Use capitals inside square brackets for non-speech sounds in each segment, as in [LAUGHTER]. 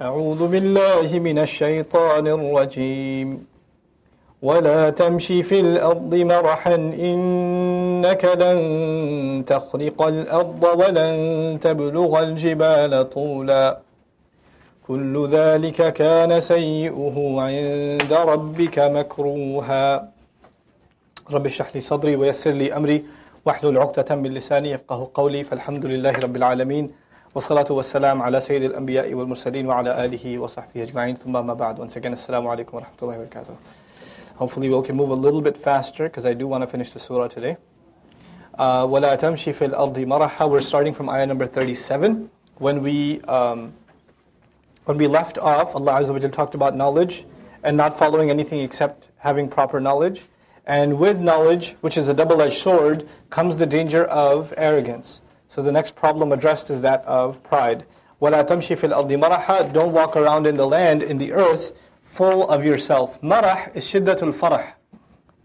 أعوذ بالله من الشيطان الرجيم. ولا تمشي في الأرض مرحا إنك لن تخرق الأرض ولن تبلغ الجبال طولا. كل ذلك كان سيئه عند ربك مكروها. رب اشرح لي صدري ويسر لي أمري واحلل عقدة من لساني يفقه قولي فالحمد لله رب العالمين. والصلاة والسلام على سيد الأنبياء والمرسلين وعلى آله وصحبه أجمعين ثم ما بعد Once again السلام عليكم ورحمة الله وبركاته Hopefully we can move a little bit faster because I do want to finish the surah today. Uh, وَلَا تَمْشِ فِي الْأَرْضِ مَرَحًا We're starting from ayah number 37. When we, um, when we left off, Allah Azza wa talked about knowledge and not following anything except having proper knowledge. And with knowledge, which is a double-edged sword, comes the danger of arrogance. So the next problem addressed is that of pride. وَلَا تَمْشِ فِي الْأَرْضِ مَرَحًا Don't walk around in the land, in the earth, full of yourself. Marah is shiddatul farah.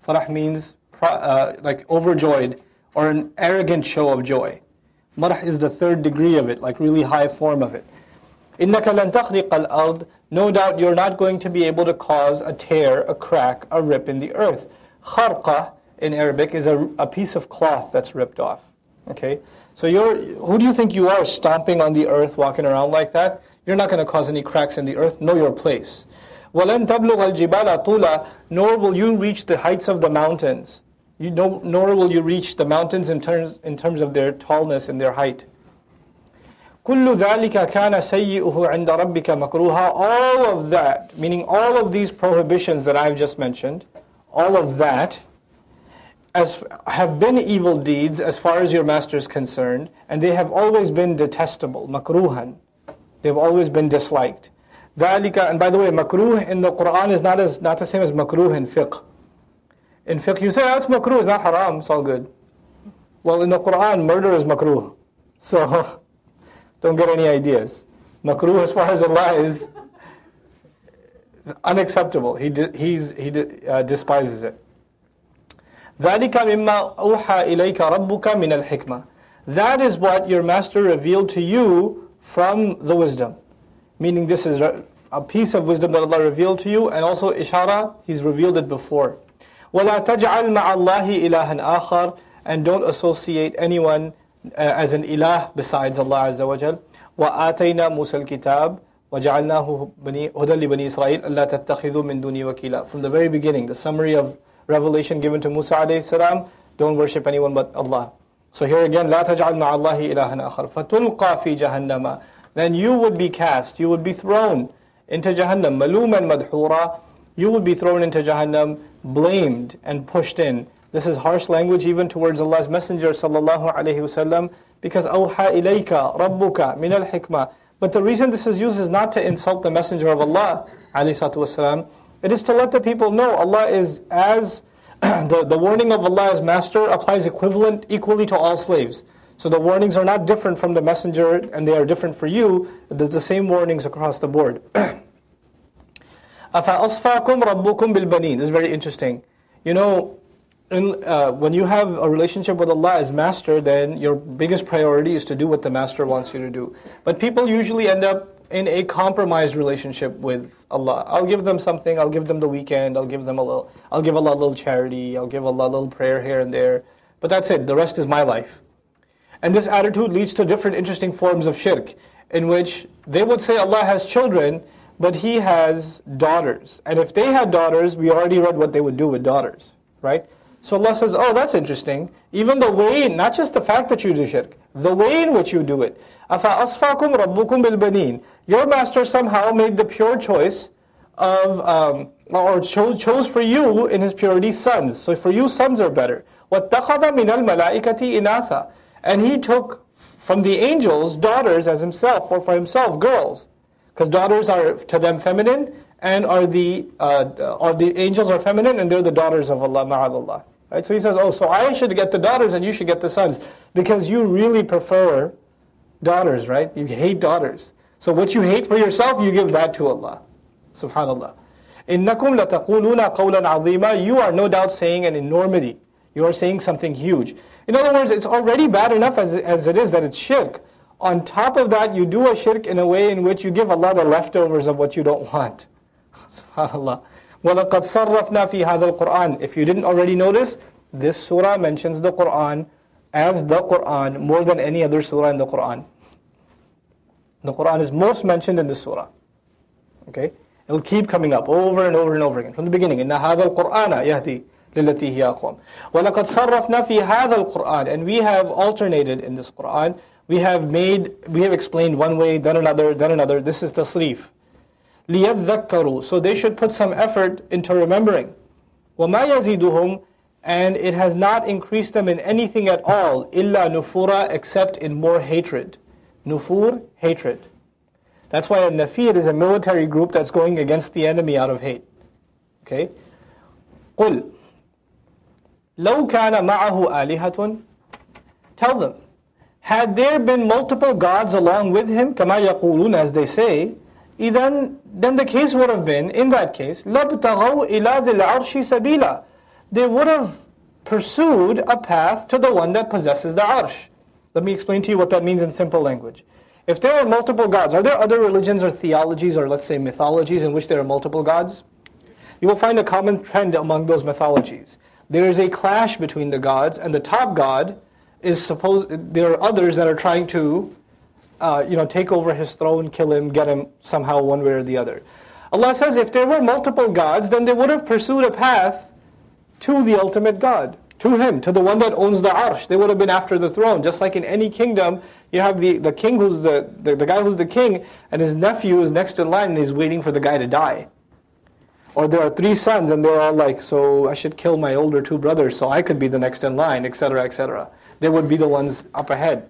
Farah means uh, like overjoyed or an arrogant show of joy. Marah is the third degree of it, like really high form of it. إِنَّكَ لَن تَخْرِقَ الْأَرْضِ No doubt you're not going to be able to cause a tear, a crack, a rip in the earth. Kharqa in Arabic is a, a piece of cloth that's ripped off. Okay? So you're, who do you think you are stomping on the earth, walking around like that? You're not going to cause any cracks in the earth. Know your place. وَلَن تَبْلُغَ الْجِبَالَ طُولًا Nor will you reach the heights of the mountains. You know, nor will you reach the mountains in terms, in terms of their tallness and their height. كُلُّ ذَلِكَ كَانَ سَيِّئُهُ عِنْدَ رَبِّكَ مَكْرُوهًا All of that, meaning all of these prohibitions that I've just mentioned, all of that, as have been evil deeds as far as your master is concerned, and they have always been detestable, makruhan. They've always been disliked. Dhalika, and by the way, makruh in the Quran is not as not the same as makruh in fiqh. In fiqh, you say oh, that's makruh, it's not haram, it's all good. Well, in the Quran, murder is makruh, [LAUGHS] so don't get any ideas. Makruh, as far as Allah is, is unacceptable. He di- he's, he uh, despises it. ذَلِكَ مِمَّا أُوحَى إِلَيْكَ رَبُّكَ مِنَ الْحِكْمَةِ That is what your master revealed to you from the wisdom meaning this is a piece of wisdom that Allah revealed to you, and also ishara, He's revealed it before. وَلَا تَجْعَلْ مَعَ اللَّهِ إِلَهًا آخَرَ And don't associate anyone uh, as an ilah besides Allah Azza wa Jal. وَآتَيْنَا مُوسَى الْكِتَابِ وَجَعَلْنَاهُ هُدًى لِبَنِي إِسْرَائِيلَ أَلَّا تَتَّخِذُوا مِن دُونِي وَكِيلًا From the very beginning, the summary of revelation given to Musa alayhi salam, don't worship anyone but Allah. So here again, لا تجعل مع الله إلها آخر فتلقى في جهنم then you would be cast, you would be thrown into Jahannam, maluman madhura, you would be thrown into Jahannam, blamed and pushed in. This is harsh language even towards Allah's Messenger sallallahu alaihi wasallam, because awha ilayka rabbuka min al hikmah. But the reason this is used is not to insult the Messenger of Allah wasallam. It is to let the people know Allah is as [CLEARS THROAT] the, the warning of Allah as master applies equivalent equally to all slaves. So the warnings are not different from the messenger and they are different for you. There's the same warnings across the board. أَفَأَصْفَاكُمْ رَبُّكُمْ بِالْبَنِينَ This is very interesting. You know, in, uh, when you have a relationship with Allah as master, then your biggest priority is to do what the master wants you to do. But people usually end up in a compromised relationship with Allah. I'll give them something, I'll give them the weekend, I'll give them a little, I'll give Allah a little charity, I'll give Allah a little prayer here and there. But that's it, the rest is my life. And this attitude leads to different interesting forms of shirk, in which they would say Allah has children, but He has daughters. And if they had daughters, we already read what they would do with daughters, right? So Allah says, oh, that's interesting. Even the way, not just the fact that you do shirk, the way in which you do it. أَفَأَصْفَاكُمْ رَبُّكُمْ بِالْبَنِينَ Your master somehow made the pure choice of, um, or chose, chose for you in his purity sons. So for you, sons are better. وَاتَّخَذَ مِنَ الْمَلَائِكَةِ إِنَاثًا and he took from the angels daughters as himself, or for himself girls. Because daughters are to them feminine, and are the, uh, are the angels are feminine, and they're the daughters of Allah, ma'adallah. Right? So he says, oh, so I should get the daughters and you should get the sons. Because you really prefer daughters, right? You hate daughters. So what you hate for yourself, you give that to Allah. Subhanallah. إِنَّكُمْ لَتَقُولُونَ قَوْلًا عَظِيمًا You are no doubt saying an enormity. You are saying something huge. In other words, it's already bad enough as, as it is that it's shirk. On top of that, you do a shirk in a way in which you give Allah the leftovers of what you don't want. [LAUGHS] SubhanAllah. وَلَقَدْ صَرَّفْنَا فِي هَذَا الْقُرْآنِ If you didn't already notice, this surah mentions the Qur'an as the Qur'an more than any other surah in the Qur'an. The Qur'an is most mentioned in this surah. Okay? It'll keep coming up over and over and over again. From the beginning, إِنَّ هَذَا الْقُرْآنَ يَهْدِي لِلَّتِي هِيَ أَقْوَمُ وَلَقَدْ صَرَّفْنَا فِي هَذَا الْقُرْآنِ And we have alternated in this Qur'an. We have made, we have explained one way, then another, then another. This is tasrif. لِيَذَّكَّرُوا So they should put some effort into remembering. وَمَا يَزِيدُهُمْ And it has not increased them in anything at all, إِلَّا نُفُورًا Except in more hatred. Nufur, hatred. That's why a nafir is a military group that's going against the enemy out of hate. Okay? قُلْ لَوْ كَانَ مَعَهُ آلِهَةٌ Tell them, had there been multiple gods along with him, كَمَا يَقُولُونَ as they say, then, then the case would have been, in that case, لَبْتَغَوْا إِلَى ذِي الْعَرْشِ سَبِيلًا They would have pursued a path to the one that possesses the arsh. Let me explain to you what that means in simple language. If there are multiple gods, are there other religions or theologies or let's say mythologies in which there are multiple gods? You will find a common trend among those mythologies. There is a clash between the gods, and the top god is supposed. There are others that are trying to, uh, you know, take over his throne, kill him, get him somehow one way or the other. Allah says, if there were multiple gods, then they would have pursued a path to the ultimate God to him, to the one that owns the arsh. They would have been after the throne. Just like in any kingdom, you have the, the king who's the, the, the guy who's the king, and his nephew is next in line and he's waiting for the guy to die. Or there are three sons and they're all like, so I should kill my older two brothers so I could be the next in line, etc., etc. They would be the ones up ahead.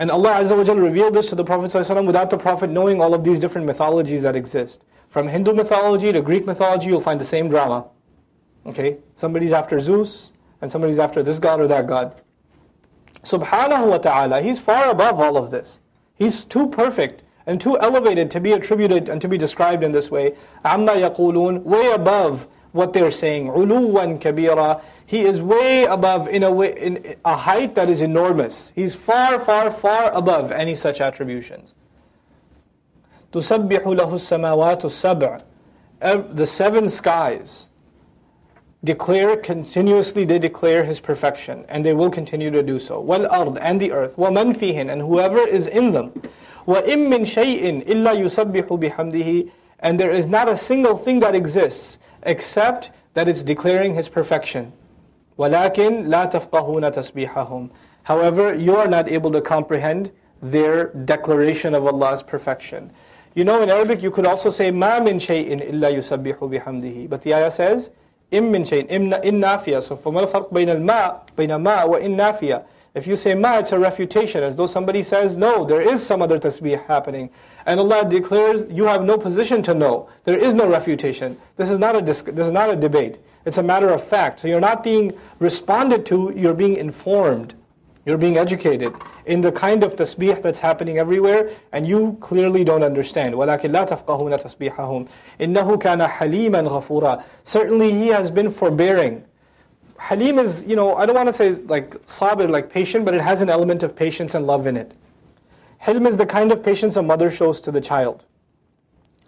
And Allah Azza wa revealed this to the Prophet ﷺ without the Prophet knowing all of these different mythologies that exist. From Hindu mythology to Greek mythology, you'll find the same drama. Okay? Somebody's after Zeus, and somebody's after this god or that god. Subhanahu wa ta'ala, he's far above all of this. He's too perfect and too elevated to be attributed and to be described in this way. Amma yaqulun, way above what they're saying. Uluwan kabira. He is way above in a way in a height that is enormous. He's far, far, far above any such attributions. تسبح له السماوات السبع. The seven skies declare continuously they declare his perfection and they will continue to do so wal ard and the earth wa man fihin and whoever is in them wa im min shay'in illa yusabbihu bihamdihi and there is not a single thing that exists except that it's declaring his perfection walakin la tafqahuna tasbihahum however you are not able to comprehend their declaration of Allah's perfection you know in Arabic you could also say ma min shay'in illa yusabbihu bihamdihi but the ayah says إن من شيء إن نافية so فما الفرق بين الماء بين ما وإن نافية if you say ma, it's a refutation, as though somebody says, no, there is some other tasbih happening. And Allah declares, you have no position to know. There is no refutation. This is not a, this is not a debate. It's a matter of fact. So you're not being responded to, you're being informed. You're being educated in the kind of tasbih that's happening everywhere, and you clearly don't understand. وَلَكِنْ لَا تَفْقَهُونَ تَسْبِيحَهُمْ إِنَّهُ كَانَ حَلِيمًا غَفُورًا Certainly He has been forbearing. Halim is, you know, I don't want to say like sabir, like patient, but it has an element of patience and love in it. Hilm is the kind of patience a mother shows to the child,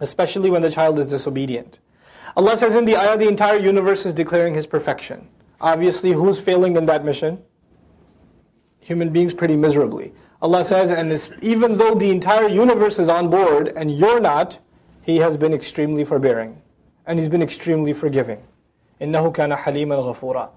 especially when the child is disobedient. Allah says in the ayah, the entire universe is declaring His perfection. Obviously, who's failing in that mission? human beings pretty miserably. Allah says, and this, even though the entire universe is on board and you're not, He has been extremely forbearing. And He's been extremely forgiving. إِنَّهُ كَانَ حَلِيمًا غَفُورًا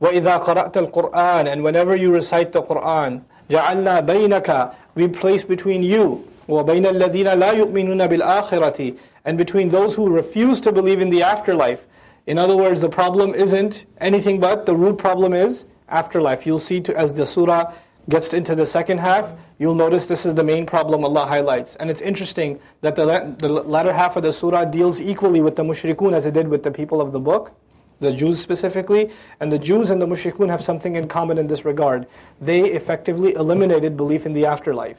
وَإِذَا قَرَأْتَ الْقُرْآنَ And whenever you recite the Qur'an, جَعَلْنَا بَيْنَكَ We place between you وَبَيْنَ الَّذِينَ لَا يُؤْمِنُونَ بِالْآخِرَةِ And between those who refuse to believe in the afterlife. In other words, the problem isn't anything but, the root problem is afterlife. You'll see to, as the surah gets into the second half, you'll notice this is the main problem Allah highlights. And it's interesting that the, the latter half of the surah deals equally with the mushrikun as it did with the people of the book, the Jews specifically. And the Jews and the mushrikun have something in common in this regard. They effectively eliminated belief in the afterlife.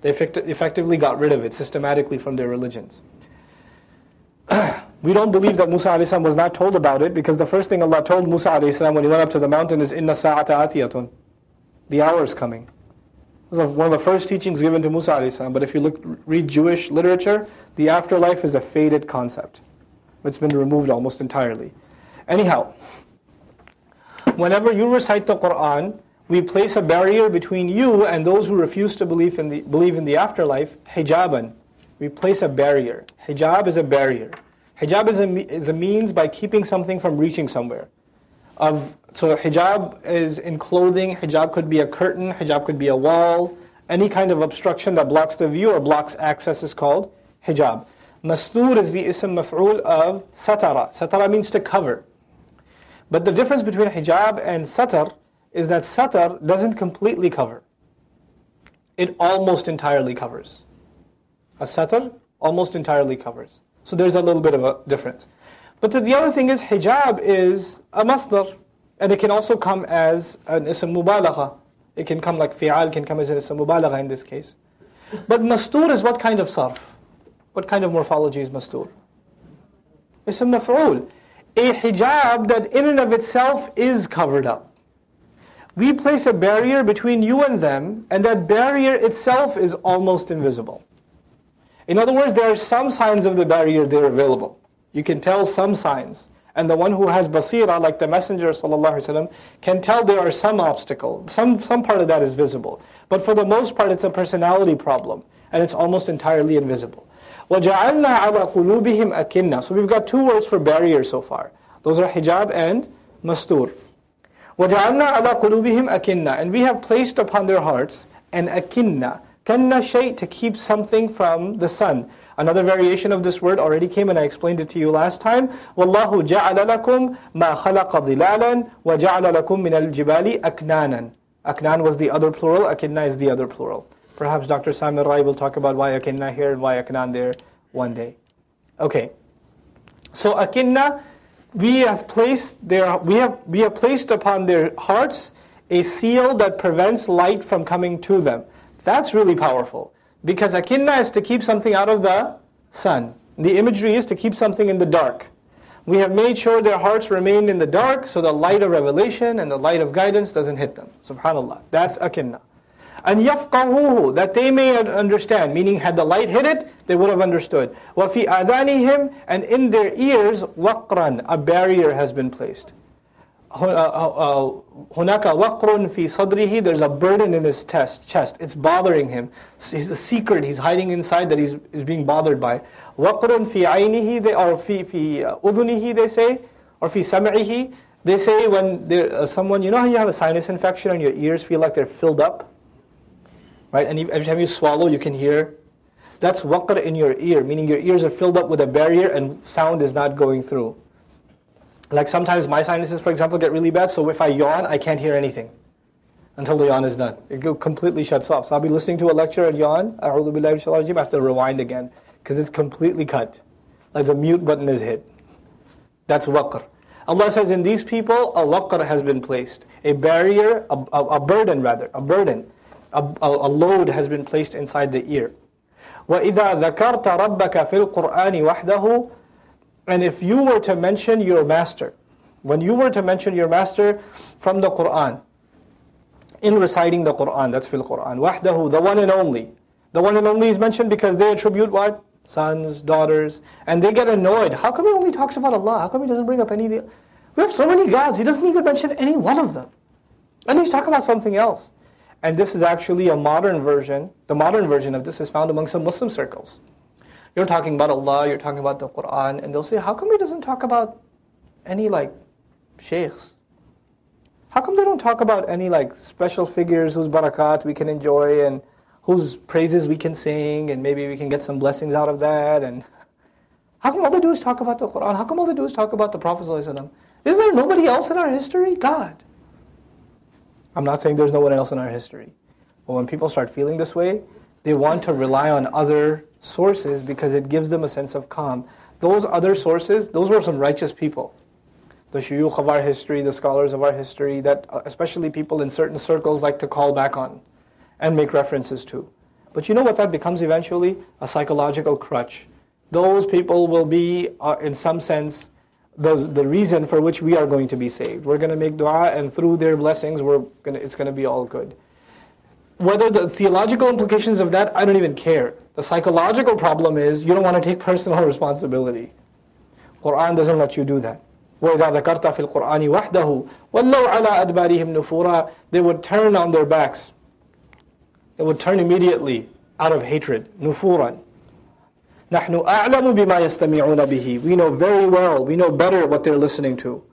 They effect- effectively got rid of it systematically from their religions. [CLEARS THROAT] We don't believe that Musa a.s. was not told about it because the first thing Allah told Musa a.s. when he went up to the mountain is Inna sa'ata atiyatun. The hour is coming. This is one of the first teachings given to Musa alayhi But if you look, read Jewish literature, the afterlife is a faded concept. It's been removed almost entirely. Anyhow, whenever you recite the Quran, we place a barrier between you and those who refuse to believe in the, believe in the afterlife, hijaban. We place a barrier. Hijab is a barrier. Hijab is a, is a means by keeping something from reaching somewhere. Of, so hijab is in clothing, hijab could be a curtain, hijab could be a wall, any kind of obstruction that blocks the view or blocks access is called hijab. Mastur is the ism maf'ul of satara. Satara means to cover. But the difference between hijab and satar is that satar doesn't completely cover. It almost entirely covers. A satar almost entirely covers. So there's a little bit of a difference. But the other thing is hijab is a masdar. And it can also come as an ism mubalagha. It can come like fi'al, can come as an ism mubalagha in this case. But mastur is what kind of sarf? What kind of morphology is mastur? It's a maf'ul A hijab that in and of itself is covered up. We place a barrier between you and them, and that barrier itself is almost invisible. In other words, there are some signs of the barrier there available. You can tell some signs. And the one who has basira, like the Messenger وسلم, can tell there are some obstacle. Some, some part of that is visible. But for the most part, it's a personality problem. And it's almost entirely invisible. وَجَعَلْنَا عَلَى قُلُوبِهِمْ أَكِنَّةً So we've got two words for barrier so far. Those are hijab and mastur. وَجَعَلْنَا عَلَى قُلُوبِهِمْ أَكِنَّةً And we have placed upon their hearts an akinna. Kanna shay, to keep something from the sun. Another variation of this word already came and I explained it to you last time. وَاللَّهُ جَعَلَ لَكُمْ مَا خَلَقَ ظِلَالًا وَجَعَلَ لَكُم مِّنَ الْجِبَالِ أَكْنَانًا Aknan was the other plural, akinna is the other plural. Perhaps Dr. Samarrai will talk about why akinna here and why aknan there one day. Okay. So akinna, we have placed their, we have, we have placed upon their hearts a seal that prevents light from coming to them. That's really powerful. Because akinna is to keep something out of the sun. The imagery is to keep something in the dark. We have made sure their hearts remain in the dark so the light of revelation and the light of guidance doesn't hit them. Subhanallah. That's akinna and yafqahuhu, that they may understand, meaning had the light hit it, they would have understood. وَفِي آذَانِهِمْ And in their ears, waqran, a barrier has been placed. هُنَاكَ وَقْرٌ فِي صَدْرِهِ There's a burden in his chest, chest. It's bothering him. It's a secret he's hiding inside that he's, is being bothered by. وَقْرٌ فِي عَيْنِهِ they, Or فِي, فِي أُذُنِهِ they say, or فِي سَمْعِهِ They say when there, uh, someone, you know how you have a sinus infection and your ears feel like they're filled up? Right? And every time you swallow, you can hear. That's waqr in your ear, meaning your ears are filled up with a barrier and sound is not going through. Like sometimes my sinuses, for example, get really bad, so if I yawn, I can't hear anything until the yawn is done. It completely shuts off. So I'll be listening to a lecture and yawn, I have to rewind again because it's completely cut. Like the mute button is hit. That's waqr. Allah says in these people, a waqr has been placed. A barrier, a, a, a burden rather, a burden a, a, load has been placed inside the ear. وَإِذَا ذَكَرْتَ رَبَّكَ فِي الْقُرْآنِ وَحْدَهُ And if you were to mention your master, when you were to mention your master from the Qur'an, in reciting the Qur'an, that's fil Qur'an, wahdahu, the one and only. The one and only is mentioned because they attribute what? Sons, daughters, and they get annoyed. How come he only talks about Allah? How come he doesn't bring up any? We have so many gods, he doesn't even mention any one of them. At least talk about something else. And this is actually a modern version. The modern version of this is found among some Muslim circles. You're talking about Allah, you're talking about the Quran, and they'll say, how come he doesn't talk about any like sheikhs? How come they don't talk about any like special figures whose barakat we can enjoy and whose praises we can sing and maybe we can get some blessings out of that? And [LAUGHS] how come all they do is talk about the Quran? How come all they do is talk about the Prophet? Is there nobody else in our history? God. I'm not saying there's no one else in our history. But when people start feeling this way, they want to rely on other sources because it gives them a sense of calm. Those other sources, those were some righteous people. The shuyukh of our history, the scholars of our history, that uh, especially people in certain circles like to call back on and make references to. But you know what that becomes eventually? A psychological crutch. Those people will be, uh, in some sense, the, the reason for which we are going to be saved. We're going to make dua, and through their blessings, we're gonna, it's going to be all good. whether the theological implications of that, I don't even care. The psychological problem is you don't want to take personal [LAUGHS] responsibility. Quran doesn't let you do that. وَإِذَا ذَكَرْتَ فِي الْقُرْآنِ وَحْدَهُ وَلَّوْ عَلَىٰ أَدْبَارِهِمْ نُفُورًا They would turn on their backs. They would turn immediately out of hatred. نُفُورًا نحن أعلم بما يستمعون به. We know very well, we know better what they're listening to.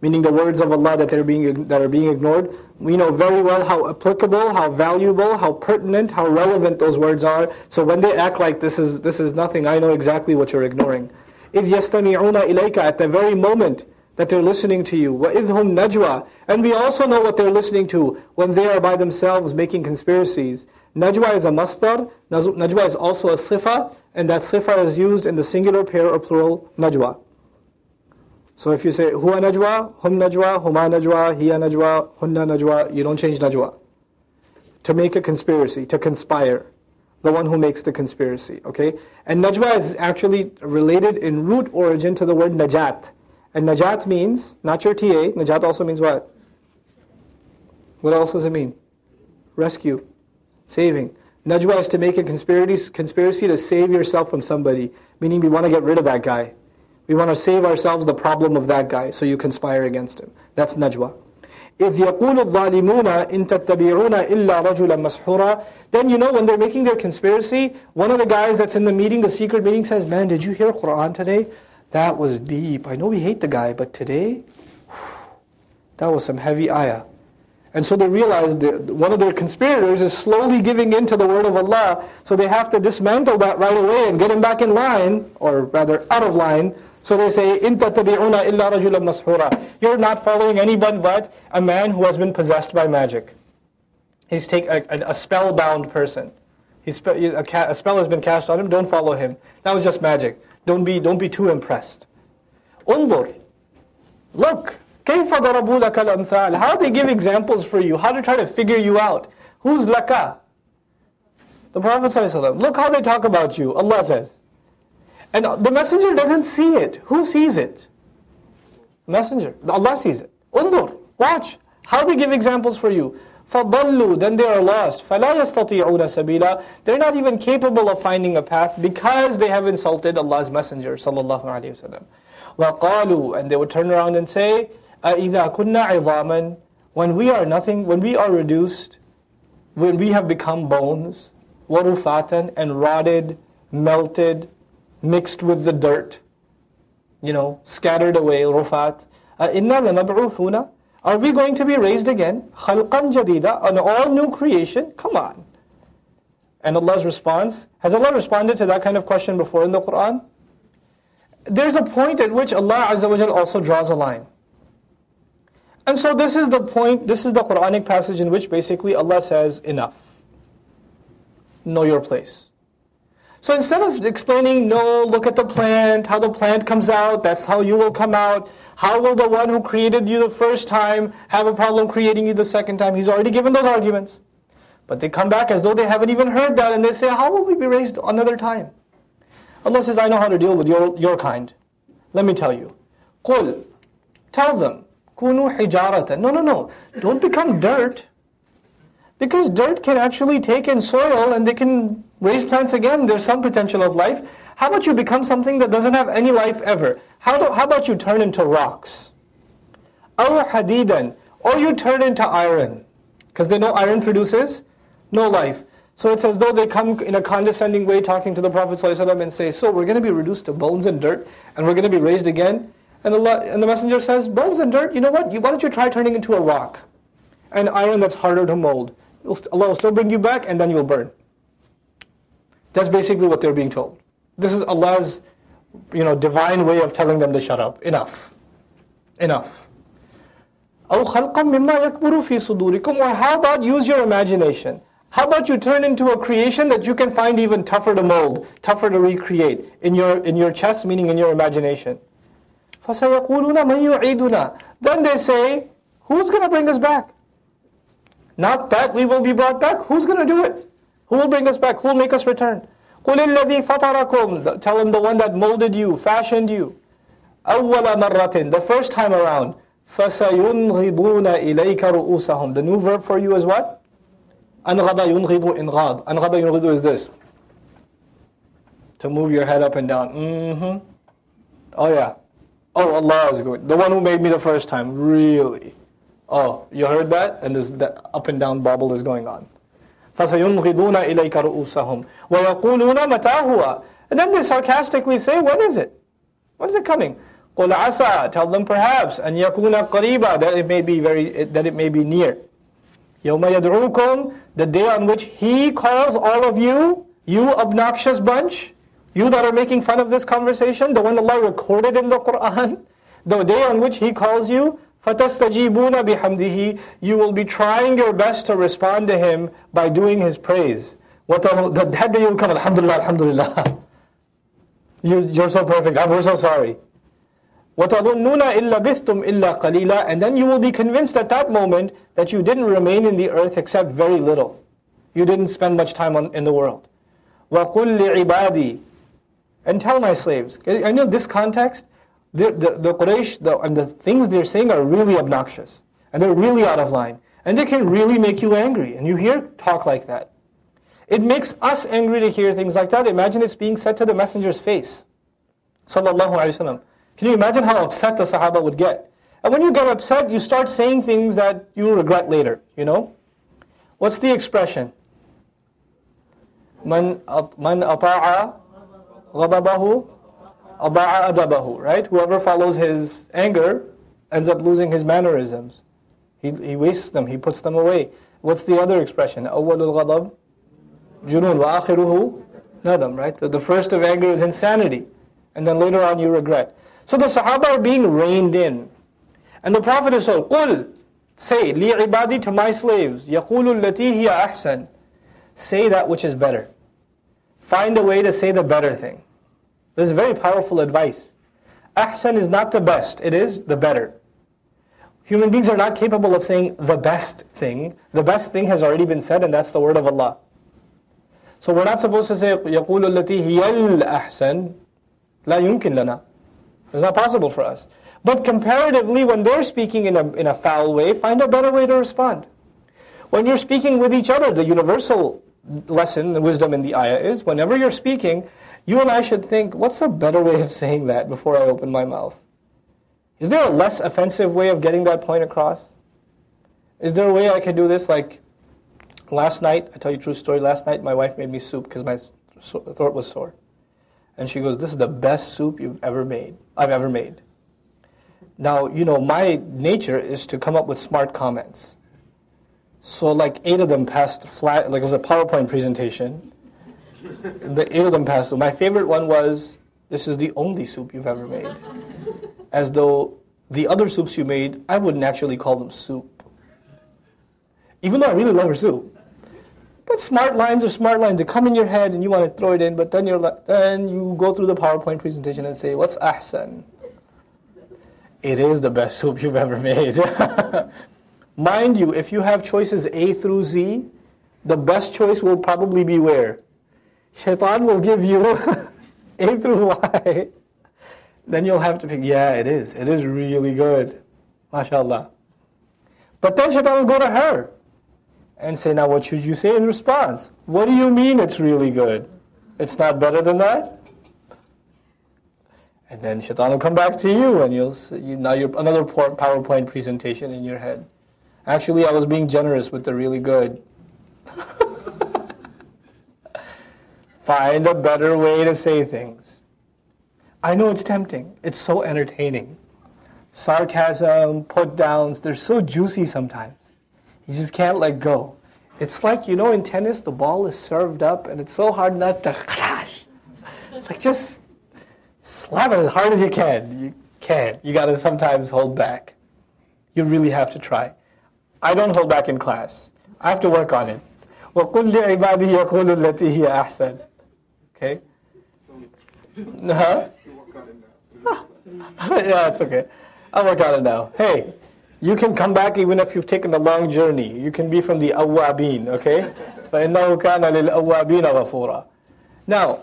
Meaning the words of Allah that, they're being, that are being ignored. We know very well how applicable, how valuable, how pertinent, how relevant those words are. So when they act like this is, this is nothing, I know exactly what you're ignoring. إِذْ يَسْتَمِعُونَ إِلَيْكَ At the very moment that they're listening to you. وَإِذْ هُمْ نَجْوَى And we also know what they're listening to when they are by themselves making conspiracies. Najwa is a masdar, najwa is also a sifa, and that sifa is used in the singular pair or plural najwa. So if you say huwa najwa, hum najwa, huma najwa, hiya najwa, hunna najwa, you don't change najwa. To make a conspiracy, to conspire. The one who makes the conspiracy, okay? And najwa is actually related in root origin to the word najat. And najat means, not your TA, najat also means what? What else does it mean? Rescue saving. Najwa is to make a conspiracy, conspiracy to save yourself from somebody, meaning we want to get rid of that guy. We want to save ourselves the problem of that guy, so you conspire against him. That's najwa. إِذْ يَقُولُ الظَّالِمُونَ إِن تَتَّبِعُونَ إِلَّا رَجُلًا مَسْحُورًا Then you know when they're making their conspiracy, one of the guys that's in the meeting, the secret meeting says, Man, did you hear Quran today? That was deep. I know we hate the guy, but today, that was some heavy ayah. And so they realize that one of their conspirators is slowly giving in to the word of Allah. So they have to dismantle that right away and get him back in line, or rather out of line. So they say, إِن تَتَّبِعُونَ إِلَّا رَجُلًا مَسْحُورًا You're not following anyone but a man who has been possessed by magic. He's take a, a, a spellbound person. He's, a, a spell has been cast on him, don't follow him. That was just magic. Don't be, don't be too impressed. انظر. Look. كيف ضربوا لك الأمثال? How they give examples for you, how to try to figure you out. Who's laka? The Prophet ﷺ. Look how they talk about you, Allah says. And the messenger doesn't see it. Who sees it? Messenger. Allah sees it. Undur. Watch. How they give examples for you. فَضَلُّوا Then they are lost. فَلَا يَسْتَطِيعُونَ سَبِيلًا They're not even capable of finding a path because they have insulted Allah's Messenger sallallahu alayhi wasallam. وَقَالُوا And they would turn around and say, أَإِذَا كُنَّا عِظَامًا When we are nothing, when we are reduced, when we have become bones, وَرُفَاتًا And rotted, melted, mixed with the dirt, you know, scattered away, rufat. إِنَّا لَمَبْعُوثُونَ Are we going to be raised again? خَلْقًا جَدِيدًا An all new creation? Come on. And Allah's response, has Allah responded to that kind of question before in the Quran? There's a point at which Allah Azza wa also draws a line. And so this is the point, this is the Quranic passage in which basically Allah says, enough. Know your place. So instead of explaining, no, look at the plant, how the plant comes out, that's how you will come out. How will the one who created you the first time have a problem creating you the second time? He's already given those arguments. But they come back as though they haven't even heard that and they say, how will we be raised another time? Allah says, I know how to deal with your, your kind. Let me tell you. قُل Tell them. Kunu hijarata. No, no, no. Don't become dirt. Because dirt can actually take in soil and they can raise plants again. There's some potential of life. How about you become something that doesn't have any life ever? How, do, how about you turn into rocks? Aw hadidan. Or you turn into iron. Because they know iron produces no life. So it's as though they come in a condescending way talking to the Prophet ﷺ and say, So we're going to be reduced to bones and dirt, and we're going to be raised again. And, Allah, and the messenger says, bones and dirt, you know what? You, why don't you try turning into a rock? An iron that's harder to mold. Allah will still bring you back and then you'll burn. That's basically what they're being told. This is Allah's you know, divine way of telling them to shut up. Enough. Enough. Or how about use your imagination? How about you turn into a creation that you can find even tougher to mold, tougher to recreate in your, in your chest, meaning in your imagination? Then they say, who's going to bring us back? Not that we will be brought back. Who's going to do it? Who will bring us back? Who will make us return? قُلِ الَّذِي فَطَرَكُمْ Tell him the one that molded you, fashioned you. أَوَّلَ مَرَّةٍ The first time around. فَسَيُنْغِضُونَ إِلَيْكَ رُؤُوسَهُمْ The new verb for you is what? Anghada yunqidu inghad. Anghada yunqidu is this. To move your head up and down. Mm-hmm. Oh yeah. Oh, Allah is good. The one who made me the first time. Really. Oh, you heard that? And this that up and down bobble is going on. فَسَيُنْغِضُونَ إِلَيْكَ رُؤُوسَهُمْ وَيَقُولُونَ مَتَى And then they sarcastically say, when is it? When is it coming? قُلْ عَسَى Tell them perhaps, أَنْ يَكُونَ قَرِيبًا That it may be very, that it may be near. يَوْمَ يَدْعُوكُمْ The day on which He calls all of you, you obnoxious bunch, you that are making fun of this conversation, the one Allah recorded in the Quran, the day on which He calls you, فَتَسْتَجِيبُونَ بِحَمْدِهِ You will be trying your best to respond to Him by doing His praise. What the, that day you'll come, Alhamdulillah, Alhamdulillah. [LAUGHS] You, you're so perfect, we're so sorry. وَتَظُنُّونَ إِلَّا بِثْتُمْ إِلَّا قَلِيلًا And then you will be convinced at that moment that you didn't remain in the earth except very little. You didn't spend much time on, in the world. وَقُلْ لِعِبَادِي and tell my slaves. I know this context, the, the, the Quraysh the, and the things they're saying are really obnoxious. And they're really out of line. And they can really make you angry. And you hear talk like that. It makes us angry to hear things like that. Imagine it's being said to the messenger's face. Sallallahu Alaihi Wasallam. Can you imagine how upset the Sahaba would get? And when you get upset, you start saying things that you'll regret later, you know? What's the expression? Man, man ghadabahu ata'a adabahu, right? Whoever follows his anger ends up losing his mannerisms. He, he wastes them, he puts them away. What's the other expression? Awwalul ghadab junun wa akhiruhu nadam, right? The first of anger is insanity. And then later on you regret. So the Sahaba are being reined in. And the Prophet is told, قُلْ Say, li ibadi to my slaves, يَقُولُ الَّتِي هِيَ أَحْسَنُ Say that which is better. Find a way to say the better thing. This is very powerful advice. Ahsan is not the best, it is the better. Human beings are not capable of saying the best thing. The best thing has already been said, and that's the word of Allah. So we're not supposed to say, يَقُولُ الَّتِي هِيَ الْأَحْسَنُ لَا يُمْكِنْ لَنَا it's not possible for us. But comparatively, when they're speaking in a, in a foul way, find a better way to respond. When you're speaking with each other, the universal lesson, the wisdom in the ayah is whenever you're speaking, you and I should think, what's a better way of saying that before I open my mouth? Is there a less offensive way of getting that point across? Is there a way I can do this? Like last night, I tell you a true story, last night my wife made me soup because my throat was sore. And she goes, This is the best soup you've ever made, I've ever made. Now, you know, my nature is to come up with smart comments. So, like, eight of them passed flat, like, it was a PowerPoint presentation. the eight of them passed. So my favorite one was, This is the only soup you've ever made. As though the other soups you made, I wouldn't actually call them soup. Even though I really love her soup. But smart lines are smart lines. They come in your head and you want to throw it in, but then, you're like, then you go through the PowerPoint presentation and say, what's ahsan? It is the best soup you've ever made. [LAUGHS] Mind you, if you have choices A through Z, the best choice will probably be where? Shaitan will give you [LAUGHS] A through Y. Then you'll have to pick, yeah, it is. It is really good. MashaAllah. But then Shaitan will go to her and say, now what should you say in response? What do you mean it's really good? It's not better than that? And then shaitan will come back to you and you'll see, now you're another PowerPoint presentation in your head. Actually, I was being generous with the really good. Find a better way to say things. I know it's tempting. It's so entertaining. Sarcasm, put downs, they're so juicy sometimes. You just can't let go. It's like, you know, in tennis, the ball is served up and it's so hard not to crash. Like, just slap it as hard as you can. You can't. You got to sometimes hold back. You really have to try. I don't hold back in class. I have to work on it. وَقُلْ لِعِبَادِهِ يَقُولُ الَّتِي هِيَ أَحْسَنُ Okay? Huh? [LAUGHS] yeah, it's okay. I'll work on it now. Hey, you can come back even if you've taken a long journey. You can be from the awwabin, okay? فَإِنَّهُ كَانَ لِلْأَوَّابِينَ غَفُورًا Now,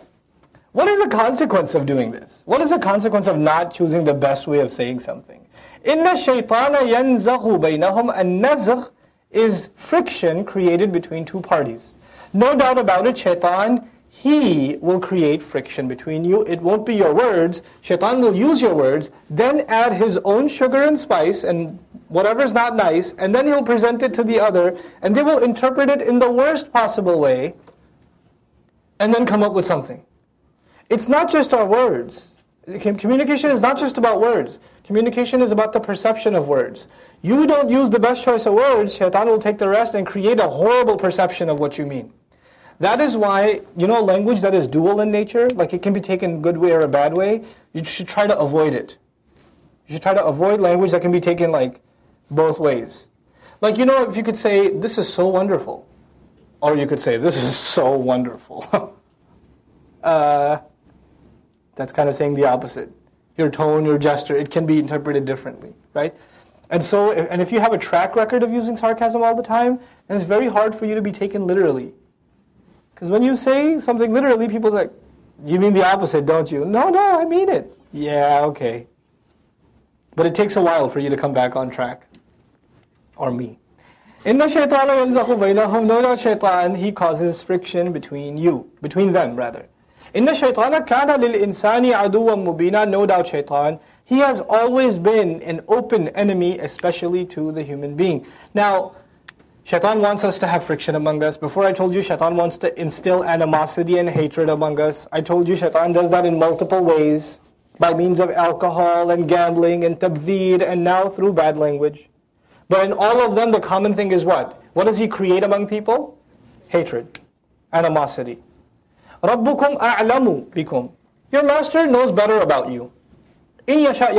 what is the consequence of doing this? What is the consequence of not choosing the best way of saying something? إِنَّ الشَّيْطَانَ يَنْزَغُ بَيْنَهُمْ النَّزْغ is friction created between two parties. No doubt about it, shaitan, he will create friction between you. It won't be your words. Shaitan will use your words, then add his own sugar and spice and whatever's not nice, and then he'll present it to the other, and they will interpret it in the worst possible way, and then come up with something. It's not just our words. Communication is not just about words. Communication is about the perception of words. You don't use the best choice of words, shaitan will take the rest and create a horrible perception of what you mean. That is why, you know, language that is dual in nature, like it can be taken good way or a bad way, you should try to avoid it. You should try to avoid language that can be taken like both ways. Like, you know, if you could say, this is so wonderful, or you could say, this is so wonderful. [LAUGHS] uh, that's kind of saying the opposite. Your tone, your gesture, it can be interpreted differently, right? And so, and if you have a track record of using sarcasm all the time, then it's very hard for you to be taken literally. Because when you say something literally, people like, you mean the opposite, don't you? No, no, I mean it. Yeah, okay. But it takes a while for you to come back on track. Or me. Inna shaytana yanzaqu bainahum. No doubt shaitan, he causes friction between you, between them rather. Shaytana kana lil insani aduwan mubina. No doubt shaitan, he has always been an open enemy, especially to the human being. Now, Shaitan wants us to have friction among us. Before I told you, Shaitan wants to instill animosity and hatred among us. I told you Shaitan does that in multiple ways by means of alcohol and gambling and tabdheer and now through bad language. But in all of them, the common thing is what? What does he create among people? Hatred, animosity. رَبُّكُمْ أَعْلَمُ بِكُمْ Your master knows better about you. إِن يَشَاء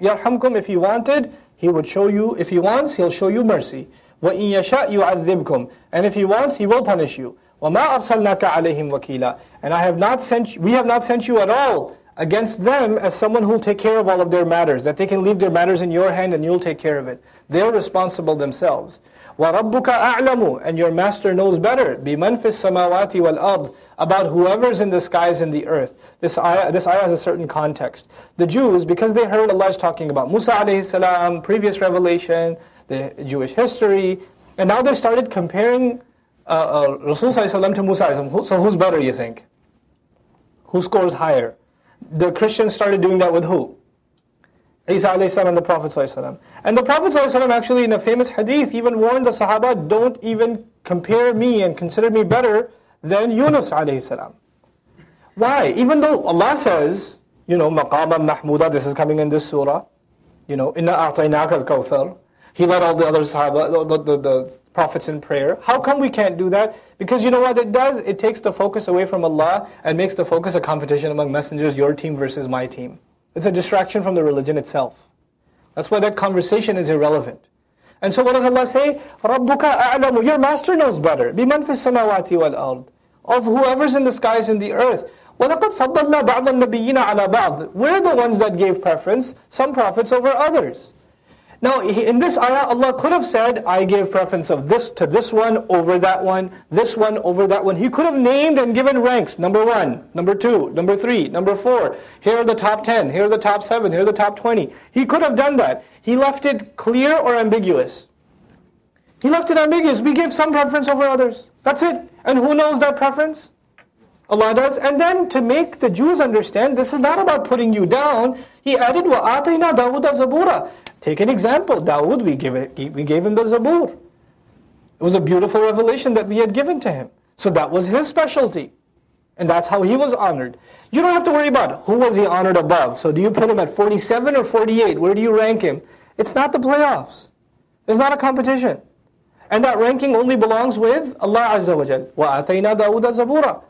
يَرْحَمْكُمْ If he wanted, he would show you. If he wants, he'll show you mercy. وَإِن يَشَاء يُعَذِّبْكُمْ And if He wants, He will punish you. وَمَا أَرْسَلْنَاكَ عَلَيْهِمْ وَكِيلًا And I have not sent, we have not sent you at all against them as someone who will take care of all of their matters, that they can leave their matters in your hand and you'll take care of it. They're responsible themselves. وَرَبُّكَ أَعْلَمُ And your master knows better, بِمَنْ فِي السَّمَاوَاتِ وَالْأَرْضِ About whoever's in the skies and the earth. This ayah, this ayah has a certain context. The Jews, because they heard Allah is talking about Musa alayhi salam, previous revelation, the Jewish history, and now they started comparing uh, uh, Rasul to Musa. So who's better, you think? Who scores higher? The Christians started doing that with who? Isa and the Prophet And the Prophet actually in a famous hadith even warned the Sahaba, don't even compare me and consider me better than Yunus Why? Even though Allah says, you know, maqaman mahmuda, this is coming in this surah, you know, inna a'tainaka al-kawthar, he led all the other Sahaba, the, the, the, prophets in prayer. How come we can't do that? Because you know what it does? It takes the focus away from Allah and makes the focus a competition among messengers, your team versus my team. It's a distraction from the religion itself. That's why that conversation is irrelevant. And so what does Allah say? رَبُّكَ أَعْلَمُ Your master knows better. بِمَنْ فِي السَّمَاوَاتِ وَالْأَرْضِ Of whoever's in the skies and the earth. وَلَقَدْ فَضَّلْنَا بَعْضَ النَّبِيِّينَ عَلَى بَعْضٍ We're the ones that gave preference, some prophets over others. Now, in this ayah, Allah could have said, I gave preference of this to this one over that one, this one over that one. He could have named and given ranks, number one, number two, number three, number four. Here are the top 10, here are the top seven, here are the top 20. He could have done that. He left it clear or ambiguous. He left it ambiguous. We gave some preference over others. That's it. And who knows that preference? Allah does. And then to make the Jews understand, this is not about putting you down. He added, وَآتَيْنَا دَاوُدَ زَبُورًا Take an example. Dawood, we, give it, we gave him the Zabur. It was a beautiful revelation that we had given to him. So that was his specialty. And that's how he was honored. You don't have to worry about who was he honored above. So do you put him at 47 or 48? Where do you rank him? It's not the playoffs. It's not a competition. And that ranking only belongs with Allah Azza wa Jal. وَآتَيْنَا دَاوُدَ زَبُورًا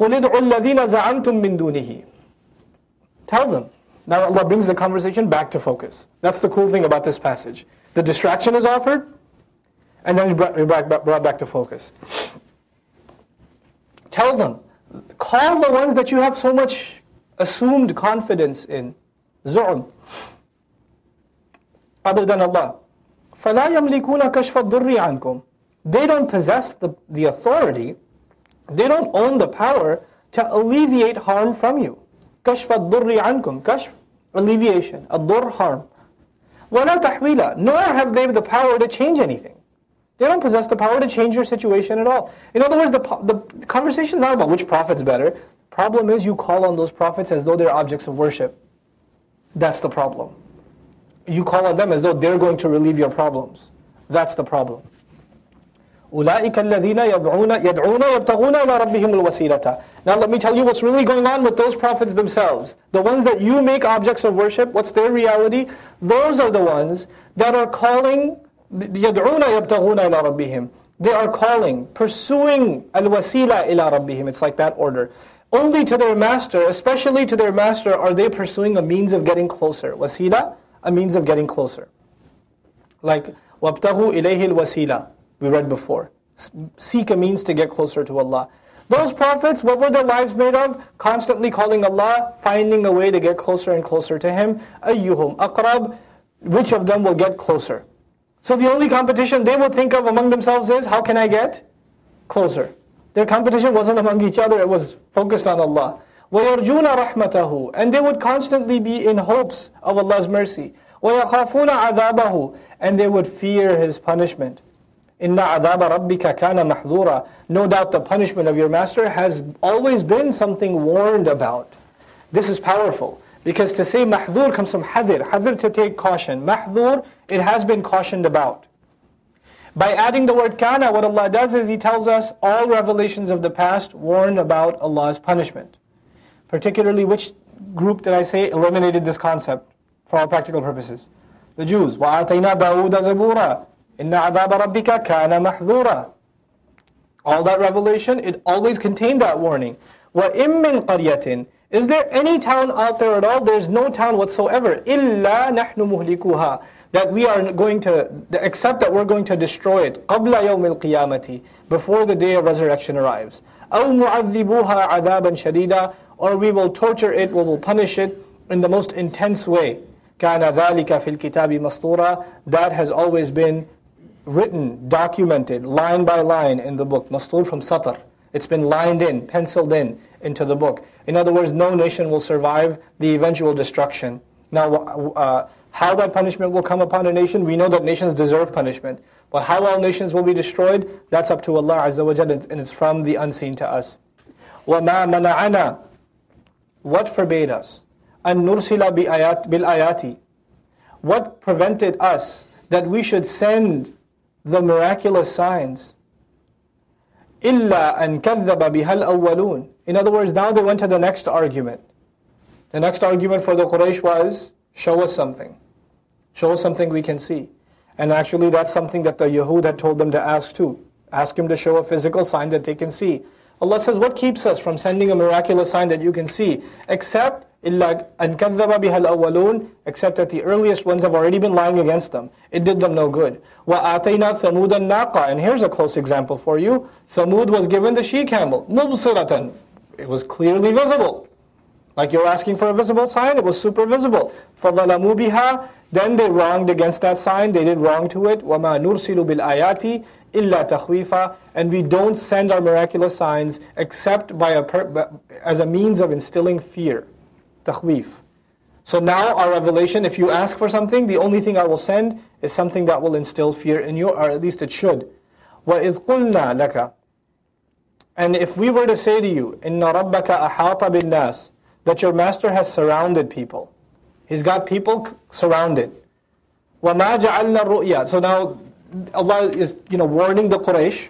قُلِ ادْعُوا الَّذِينَ زَعَمْتُم مِّن دُونِهِ Tell them, now Allah brings the conversation back to focus. That's the cool thing about this passage. The distraction is offered, and then you're brought, brought back to focus. Tell them, call the ones that you have so much assumed confidence in, zu'um, other than Allah. فَلَا يَمْلِكُونَ كَشْفَ الضُّرِّ عَنْكُمْ They don't possess the, the authority, they don't own the power to alleviate harm from you. Kashfa durri ankum. Kashf, alleviation. Adur, harm. Wala tahwila. Nor have they the power to change anything. They don't possess the power to change your situation at all. In other words, the, the conversation is not about which prophet's better. Problem is, you call on those prophets as though they're objects of worship. That's the problem. You call on them as though they're going to relieve your problems. That's the problem. أولئك الذين يدعون يدعون يبتغون إلى ربهم الوسيلة. Now let me tell you what's really going on with those prophets themselves. The ones that you make objects of worship, what's their reality? Those are the ones that are calling يدعون يبتغون إلى ربهم. They are calling, pursuing الوسيلة إلى ربهم. It's like that order. Only to their master, especially to their master, are they pursuing a means of getting closer. Wasila, a means of getting closer. Like, وَابْتَغُوا إِلَيْهِ الْوَسِيلَةِ We read before. Seek a means to get closer to Allah. Those prophets, what were their lives made of? Constantly calling Allah, finding a way to get closer and closer to Him. أَيُّهُمْ أَقْرَبُ Which of them will get closer? So the only competition they would think of among themselves is, how can I get closer? Their competition wasn't among each other, it was focused on Allah. وَيَرْجُونَ رَحْمَتَهُ And they would constantly be in hopes of Allah's mercy. وَيَخَافُونَ عَذَابَهُ And they would fear His punishment. إِنَّ عَذَابَ رَبِّكَ كَانَ مَحْذُورًا No doubt the punishment of your master has always been something warned about. This is powerful. Because to say mahdur comes from hadir. Hadir to take caution. Mahdur, it has been cautioned about. By adding the word kana, what Allah does is He tells us all revelations of the past warn about Allah's punishment. Particularly, which group did I say eliminated this concept for all practical purposes? The Jews. وَآتَيْنَا دَاوُودَ زَبُورًا إِنَّ عَذَابَ رَبِّكَ كَانَ مَحْذُورًا All that revelation, it always contained that warning. وَإِن مِّن قَرْيَةٍ Is there any town out there at all? There's no town whatsoever. إِلَّا نَحْنُ مُهْلِكُهَا that we are going to accept that we're going to destroy it قبل يوم القيامة before the day of resurrection arrives أو معذبوها عذابا شديدا or we will torture it, we will punish it in the most intense way كان ذلك في الكتاب مسطورا that has always been written, documented, line by line in the book. Mastur from Satar. It's been lined in, penciled in into the book. In other words, no nation will survive the eventual destruction. Now, uh, how that punishment will come upon a nation, we know that nations deserve punishment. But how all nations will be destroyed, that's up to Allah Azza wa Jalla, and it's from the unseen to us. وَمَا مَنَعَنَا What forbade us? أَن نُرْسِلَ بِالْآيَاتِ What prevented us that we should send the miraculous signs? إِلَّا أَن كَذَّبَ بِهَا الْأَوَّلُونَ In other words, now they went to the next argument. The next argument for the Quraysh was, show us something. Show us something we can see. And actually, that's something that the Yahud had told them to ask too. Ask him to show a physical sign that they can see. Allah says, What keeps us from sending a miraculous sign that you can see? Except إِلَّا أَن كَذَّبَ بِهَا الْأَوَّلُونَ Except that the earliest ones have already been lying against them. It did them no good. وَآتَيْنَا ثَمُودَ النَّاقَةَ And here's a close example for you. Thamud was given the she-camel. مُبْصِرَةً It was clearly visible. Like you're asking for a visible sign, it was super visible. فَظَلَمُوا بِهَا Then they wronged against that sign, they did wrong to it. وَمَا نُرْسِلُ بِالْآيَاتِ إِلَّا تَخْوِيفًا And we don't send our miraculous signs except by a as a means of instilling fear. تَخْوِيف So now our revelation, if you ask for something, the only thing I will send is something that will instill fear in you, or at least it should. وَإِذْ قُلْنَا لَكَ And if we were to say to you, إِنَّ رَبَّكَ أَحَاطَ بِالنَّاسِ that your master has surrounded people. He's got people surrounded. وَمَا جَعَلْنَا الرُّؤْيَا So now Allah is you know warning the Quraysh,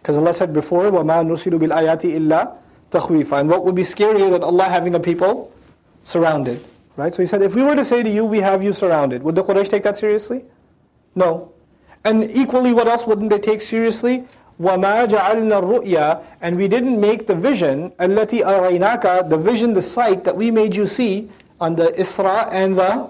because Allah said before, وَمَا نُرْسِلُ بِالْآيَاتِ إِلَّا تَخْوِيفًا And what would be scarier than Allah having a people surrounded? Right? So He said, if we were to say to you, we have you surrounded, would the Quraysh take that seriously? No. And equally, what else wouldn't they take seriously? وَمَا جَعَلْنَا الرُّؤْيَا And we didn't make the vision, الَّتِي أَرَيْنَاكَ The vision, the sight that we made you see on the Isra and the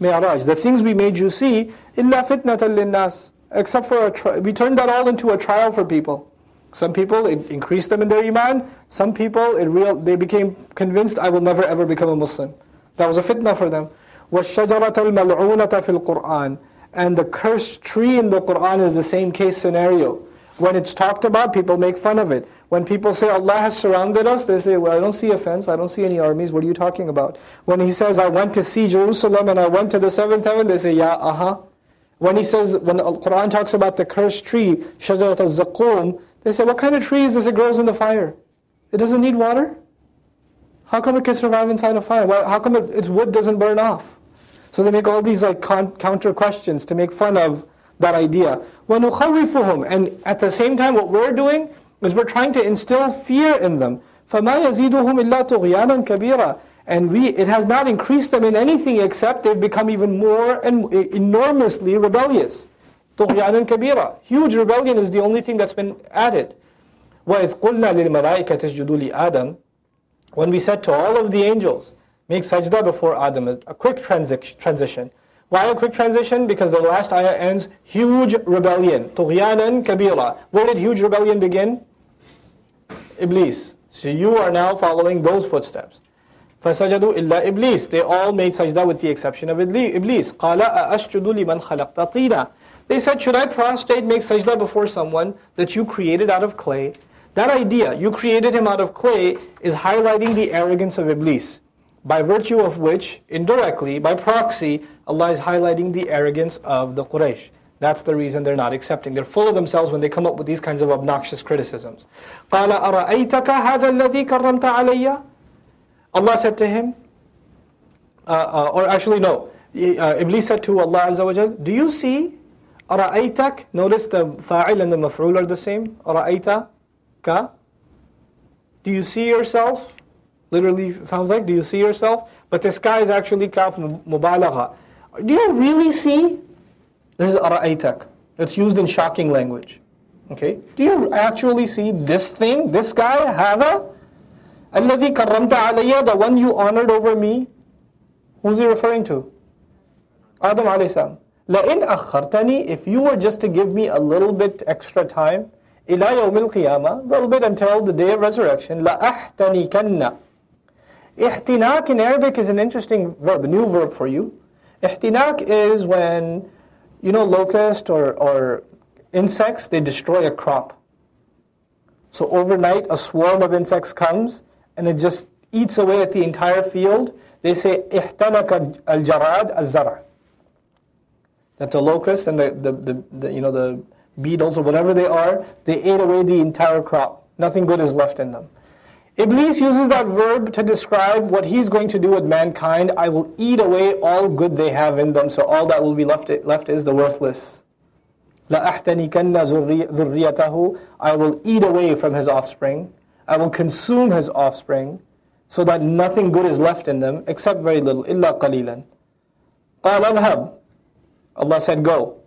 Mi'raj. The things we made you see, إِلَّا فِتْنَةً لِلنَّاسِ Except for, a tri- we turned that all into a trial for people. Some people, it increased them in their iman. Some people, it real, they became convinced, I will never ever become a Muslim. That was a fitna for them. وَالشَّجَرَةَ الْمَلْعُونَةَ فِي الْقُرْآنِ And the cursed tree in the Qur'an is the same case scenario. When it's talked about, people make fun of it. When people say Allah has surrounded us, they say, well, I don't see a fence, I don't see any armies, what are you talking about? When he says, I went to see Jerusalem and I went to the seventh heaven, they say, yeah, uh-huh. When he says, when the Quran talks about the cursed tree, Shajarat al-Zaqum, they say, what kind of tree is this? It grows in the fire. It doesn't need water? How come it can survive inside a fire? Why, how come it, its wood doesn't burn off? So they make all these like counter questions to make fun of that idea. وَنُخَوِّفُهُمْ And at the same time, what we're doing is we're trying to instill fear in them. فَمَا يَزِيدُهُمْ إِلَّا طُغْيَانًا كَبِيرًا And we, it has not increased them in anything except they've become even more and enormously rebellious. طُغْيَانًا كَبِيرًا Huge rebellion is the only thing that's been added. وَإِذْ قُلْنَا لِلْمَلَائِكَةِ اسْجُدُوا لِآدَمَ When we said to all of the angels, make sajda before Adam, a quick transi- transition. Why a quick transition? Because the last ayah ends, huge rebellion. طُغْيَانًا كَبِيرًا Where did huge rebellion begin? Iblis. So you are now following those footsteps. فَسَجَدُوا إِلَّا إِبْلِيسِ They all made sajda with the exception of Iblis. قَالَ أَأَشْجُدُ لِمَنْ خَلَقْتَ طِينًا They said, Should I prostrate, make sajda before someone that you created out of clay? That idea, you created him out of clay, is highlighting the arrogance of Iblis, by virtue of which, indirectly, by proxy, Allah is highlighting the arrogance of the Quraysh. That's the reason they're not accepting. They're full of themselves when they come up with these kinds of obnoxious criticisms. Allah said to him, uh, uh, or actually no, uh, Iblis said to Allah Azza wa Jal, Do you see Ara'aytak, notice the fa'il and the maf'ul are the same. Ara'aytaka. Do you see yourself? Literally sounds like, do you see yourself? But this guy is actually kaf mubalagha. Do you really see? This is ara'aytak. It's used in shocking language. Okay? Do you actually see this thing, this guy, hada? Alladhi karramta alayya, the one you honored over me? Who's he referring to? Adam alayhi salam. لَإِنْ أَخَّرْتَنِي If you were just to give me a little bit extra time, إِلَى يَوْمِ الْقِيَامَةِ A little bit until the day of resurrection, لَأَحْتَنِكَنَّ Ihtinak in Arabic is an interesting verb, a new verb for you. Ihtinak is when, you know, locust or, or insects, they destroy a crop. So overnight, a swarm of insects comes and it just eats away at the entire field. They say, ihtanaka al-jarad al-zara. That the locusts and the, the, the, the, you know, the beetles or whatever they are, they ate away the entire crop. Nothing good is left in them. Iblis uses that verb to describe what he's going to do with mankind. I will eat away all good they have in them, so all that will be left, left is the worthless. لَأَحْتَنِكَنَّ ذُرِّيَّتَهُ I will eat away from his offspring. I will consume his offspring, so that nothing good is left in them, except very little. إِلَّا قَلِيلًا قَالَ اذْهَبْ Allah said, go.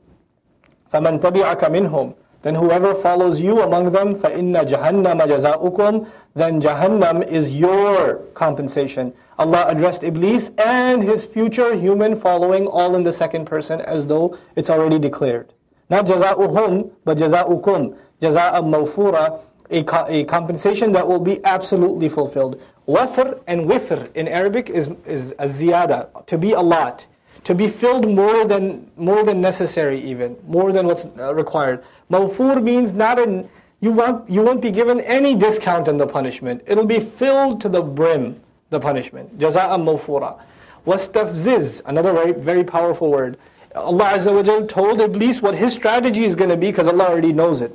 فَمَنْ تَبِعَكَ مِنْهُمْ then whoever follows you among them, فَإِنَّ جَهَنَّمَ جَزَاؤُكُمْ Then Jahannam is your compensation. Allah addressed Iblis and his future human following all in the second person as though it's already declared. Not جَزَاؤُهُمْ, but جَزَاؤُكُمْ جَزَاءً مَوْفُورًا a, a compensation that will be absolutely fulfilled. Wafr and wifr in Arabic is, is a ziyada, to be a lot to be filled more than more than necessary even more than what's uh, required Mawfur means not in, you won't, you won't be given any discount in the punishment. It'll be filled to the brim, the punishment. Jaza'an mawfura. Wastafziz, another very, very powerful word. Allah Azza wa told Iblis what his strategy is going to be because Allah already knows it.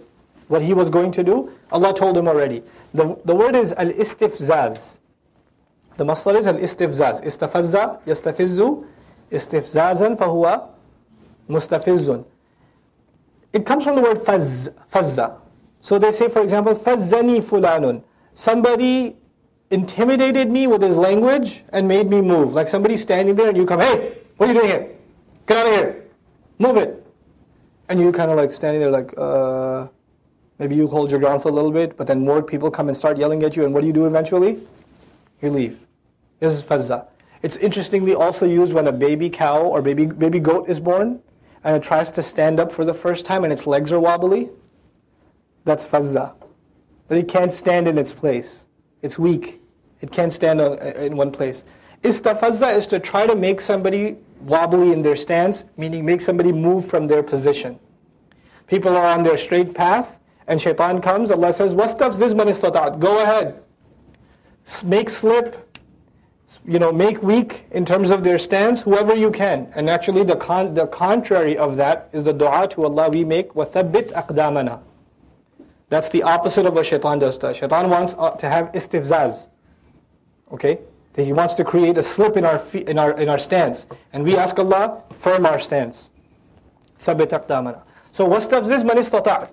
What he was going to do, Allah told him already. The, the word is al-istifzaz. The masdar is al-istifzaz. Istafazza, yastafizzu, istifzazan fahuwa mustafizzun. It comes from the word faz, fazza. So they say, for example, fazzani fulanun. Somebody intimidated me with his language and made me move. Like somebody standing there and you come, hey, what are you doing here? Get out of here. Move it. And you kind of like standing there like, uh, maybe you hold your ground for a little bit, but then more people come and start yelling at you, and what do you do eventually? You leave. This is fazza. It's interestingly also used when a baby cow or baby, baby goat is born and it tries to stand up for the first time and its legs are wobbly. That's fazza. That it can't stand in its place. It's weak. It can't stand in one place. Istafazza is to try to make somebody wobbly in their stance, meaning make somebody move from their position. People are on their straight path, and shaitan comes. Allah says, Wastaf zizman istata'at. Go ahead. Make slip, you know, make weak in terms of their stance, whoever you can. And actually the, con- the contrary of that is the dua to Allah we make, وَثَبِّتْ أَقْدَامَنَا That's the opposite of what shaitan does to us. Shaitan wants uh, to have istifzaz. Okay? That he wants to create a slip in our, feet, in our, in our stance. And we ask Allah, firm our stance. ثَبِّتْ أَقْدَامَنَا So وَاسْتَفْزِزْ مَنِ اسْتَطَعْتَ